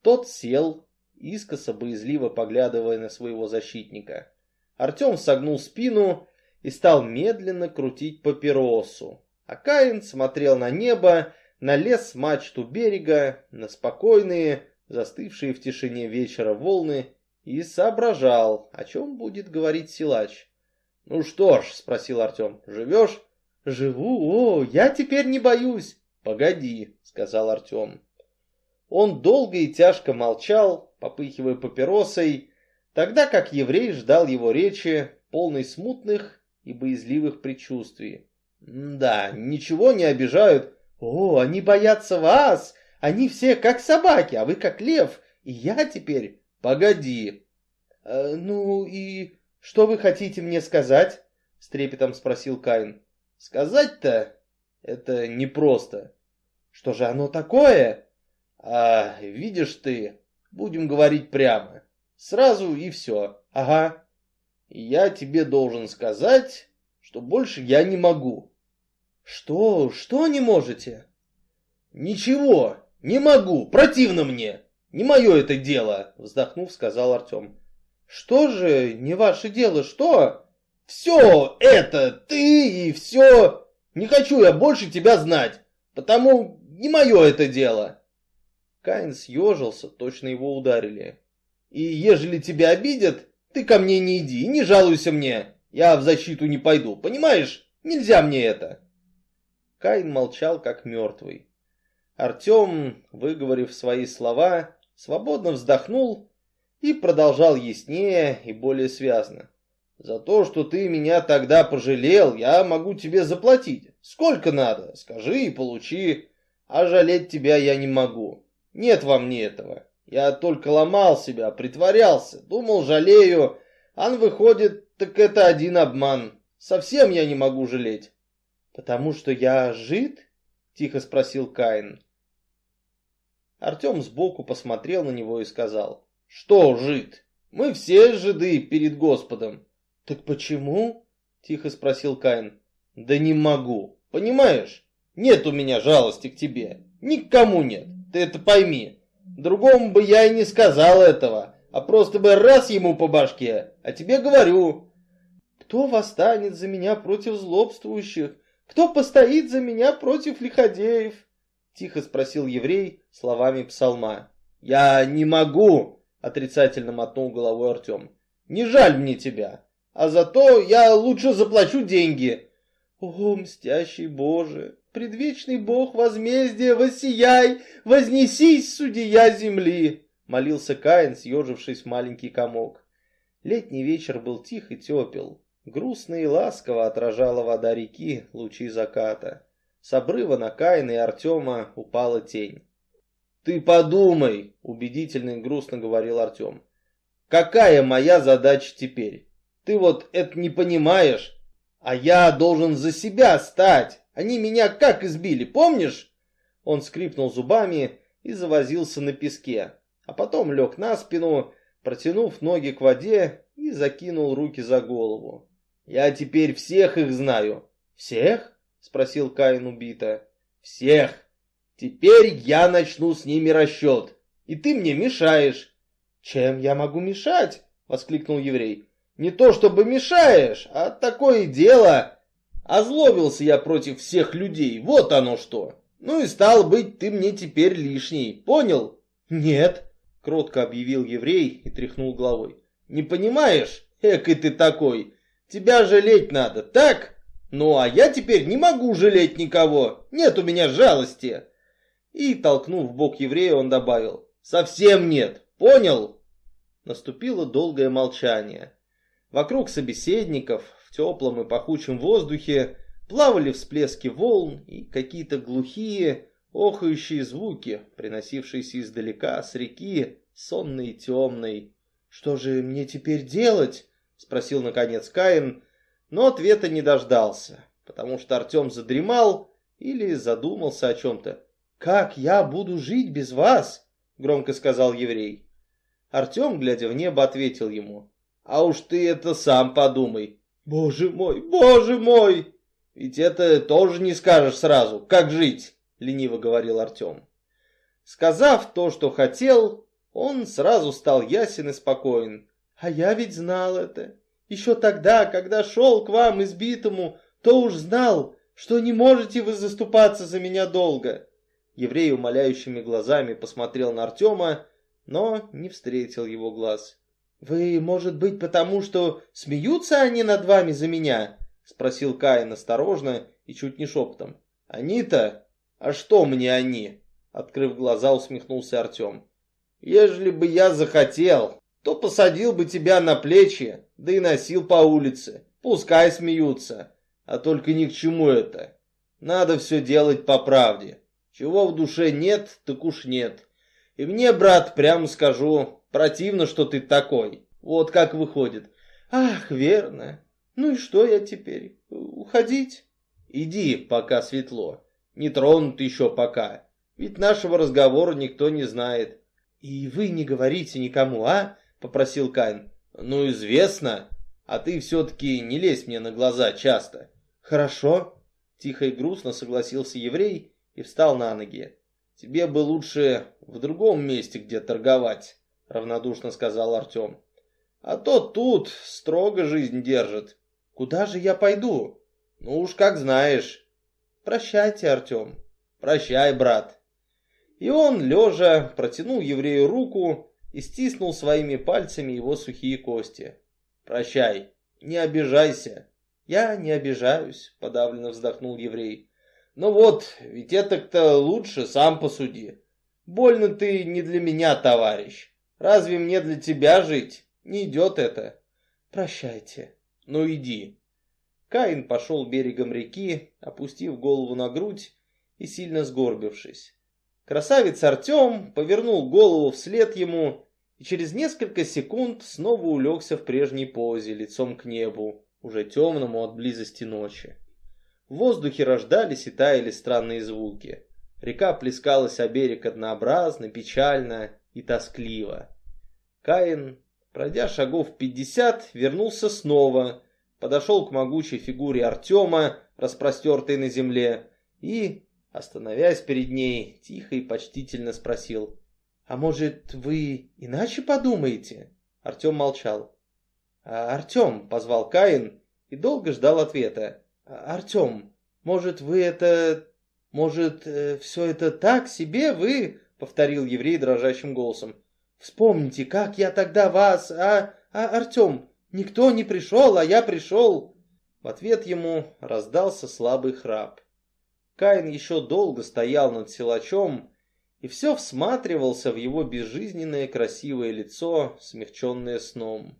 [SPEAKER 1] Тот сел, искоса боязливо поглядывая на своего защитника. Артем согнул спину и стал медленно крутить папиросу. А Каин смотрел на небо, на лес мачту берега, на спокойные, застывшие в тишине вечера волны и соображал, о чем будет говорить силач. «Ну что ж», — спросил Артем, — «живешь?» «Живу, о, я теперь не боюсь». «Погоди», — сказал Артем. Он долго и тяжко молчал, попыхивая папиросой, тогда как еврей ждал его речи, полной смутных и боязливых предчувствий. «Да, ничего не обижают. О, они боятся вас! Они все как собаки, а вы как лев, и я теперь...» «Погоди!» э, «Ну и что вы хотите мне сказать?» — с трепетом спросил Каин. «Сказать-то это непросто. Что же оно такое? А, видишь ты, будем говорить прямо. Сразу и все. Ага. Я тебе должен сказать, что больше я не могу. Что? Что не можете? Ничего, не могу, противно мне. Не мое это дело, вздохнув, сказал Артем. Что же, не ваше дело, что? Все это ты и все. Не хочу я больше тебя знать, потому не мое это дело. Каин съежился, точно его ударили. И ежели тебя обидят, ты ко мне не иди, не жалуйся мне. Я в защиту не пойду, понимаешь? Нельзя мне это. Каин молчал, как мертвый. Артем, выговорив свои слова, свободно вздохнул и продолжал яснее и более связно. «За то, что ты меня тогда пожалел, я могу тебе заплатить. Сколько надо, скажи и получи. А жалеть тебя я не могу. Нет во мне этого. Я только ломал себя, притворялся, думал, жалею. Ан выходит, так это один обман. Совсем я не могу жалеть. Потому что я жид? Тихо спросил Каин. Артем сбоку посмотрел на него и сказал. Что жид? Мы все жиды перед Господом. Так почему? Тихо спросил Каин. Да не могу. Понимаешь? Нет у меня жалости к тебе. Никому нет. Ты это пойми. Другому бы я и не сказал этого, а просто бы раз ему по башке. А тебе говорю. Кто восстанет за меня против злобствующих? Кто постоит за меня против лиходеев? Тихо спросил еврей словами псалма. Я не могу, отрицательно мотнул головой Артем. Не жаль мне тебя, а зато я лучше заплачу деньги. О, мстящий Боже, предвечный Бог возмездия, воссияй, вознесись, судья земли!» Молился Каин, съежившись в маленький комок. Летний вечер был тих и тепел. Грустно и ласково отражала вода реки лучи заката. С обрыва на Каина и Артема упала тень. «Ты подумай!» — убедительно и грустно говорил Артем. «Какая моя задача теперь? Ты вот это не понимаешь, а я должен за себя стать!» Они меня как избили, помнишь?» Он скрипнул зубами и завозился на песке, а потом лег на спину, протянув ноги к воде и закинул руки за голову. «Я теперь всех их знаю». «Всех?» — спросил Каин убито. «Всех. Теперь я начну с ними расчет, и ты мне мешаешь». «Чем я могу мешать?» — воскликнул еврей. «Не то чтобы мешаешь, а такое дело, Озлобился я против всех людей, вот оно что. Ну и стал быть, ты мне теперь лишний, понял? Нет, кротко объявил еврей и тряхнул головой. Не понимаешь? Эк и ты такой. Тебя жалеть надо, так? Ну а я теперь не могу жалеть никого, нет у меня жалости. И, толкнув в бок еврея, он добавил. Совсем нет, понял? Наступило долгое молчание. Вокруг собеседников, теплом и пахучем воздухе плавали всплески волн и какие-то глухие, охающие звуки, приносившиеся издалека, с реки, сонной и темной. «Что же мне теперь делать?» — спросил наконец Каин, но ответа не дождался, потому что Артем задремал или задумался о чем-то. «Как я буду жить без вас?» — громко сказал еврей. Артем, глядя в небо, ответил ему. «А уж ты это сам подумай. «Боже мой, боже мой!» «Ведь это тоже не скажешь сразу, как жить», — лениво говорил Артем. Сказав то, что хотел, он сразу стал ясен и спокоен. «А я ведь знал это. Еще тогда, когда шел к вам избитому, то уж знал, что не можете вы заступаться за меня долго». Еврей умоляющими глазами посмотрел на Артема, но не встретил его глаз. «Вы, может быть, потому что смеются они над вами за меня?» — спросил Каин осторожно и чуть не шепотом. «Они-то? А что мне они?» — открыв глаза, усмехнулся Артем. «Ежели бы я захотел, то посадил бы тебя на плечи, да и носил по улице. Пускай смеются, а только ни к чему это. Надо все делать по правде. Чего в душе нет, так уж нет. И мне, брат, прямо скажу, Противно, что ты такой. Вот как выходит. Ах, верно. Ну и что я теперь? Уходить? Иди, пока светло. Не тронут еще пока. Ведь нашего разговора никто не знает. И вы не говорите никому, а? Попросил Кайн. Ну, известно. А ты все-таки не лезь мне на глаза часто. Хорошо. Тихо и грустно согласился еврей и встал на ноги. Тебе бы лучше в другом месте где торговать равнодушно сказал Артем. А то тут строго жизнь держит.
[SPEAKER 2] Куда же я пойду?
[SPEAKER 1] Ну уж как знаешь.
[SPEAKER 2] Прощайте, Артем.
[SPEAKER 1] Прощай, брат. И он, лежа, протянул еврею руку и стиснул своими пальцами его сухие кости. Прощай, не обижайся.
[SPEAKER 2] Я не обижаюсь, подавленно вздохнул еврей.
[SPEAKER 1] Ну вот, ведь это-то лучше, сам посуди. Больно ты не для меня, товарищ. Разве мне для тебя жить? Не идет это.
[SPEAKER 2] Прощайте.
[SPEAKER 1] Ну иди. Каин пошел берегом реки, опустив голову на грудь и сильно сгорбившись. Красавец Артем повернул голову вслед ему и через несколько секунд снова улегся в прежней позе, лицом к небу, уже темному от близости ночи. В воздухе рождались и таяли странные звуки. Река плескалась о берег однообразно, печально и тоскливо. Каин, пройдя шагов пятьдесят, вернулся снова, подошел к могучей фигуре Артема, распростертой на земле, и, остановясь перед ней, тихо и почтительно спросил, «А может, вы иначе подумаете?» Артем молчал.
[SPEAKER 2] «А, «Артем», — позвал Каин и долго ждал ответа. «А, «Артем, может, вы это «Может, э, все это так себе вы?» — повторил еврей дрожащим голосом. «Вспомните, как я тогда вас... А, а Артем, никто не пришел, а я пришел!»
[SPEAKER 1] В ответ ему раздался слабый храп. Каин еще долго стоял над силачом и все всматривался в его безжизненное красивое лицо, смягченное сном.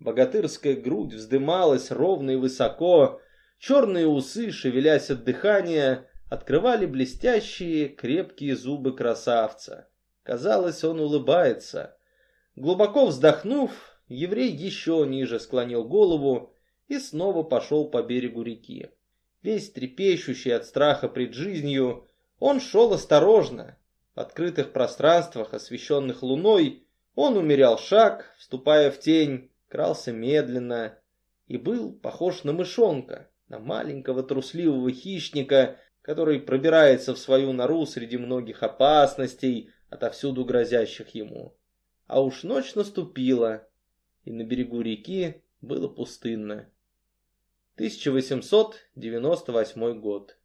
[SPEAKER 1] Богатырская грудь вздымалась ровно и высоко, черные усы, шевелясь от дыхания, открывали блестящие, крепкие зубы красавца. Казалось, он улыбается. Глубоко вздохнув, еврей еще ниже склонил голову и снова пошел по берегу реки. Весь трепещущий от страха пред жизнью, он шел осторожно. В открытых пространствах, освещенных луной, он умерял шаг, вступая в тень, крался медленно и был похож на мышонка, на маленького трусливого хищника, который пробирается в свою нору среди многих опасностей, отовсюду грозящих ему. А уж ночь наступила, и на берегу реки было пустынно. 1898 год.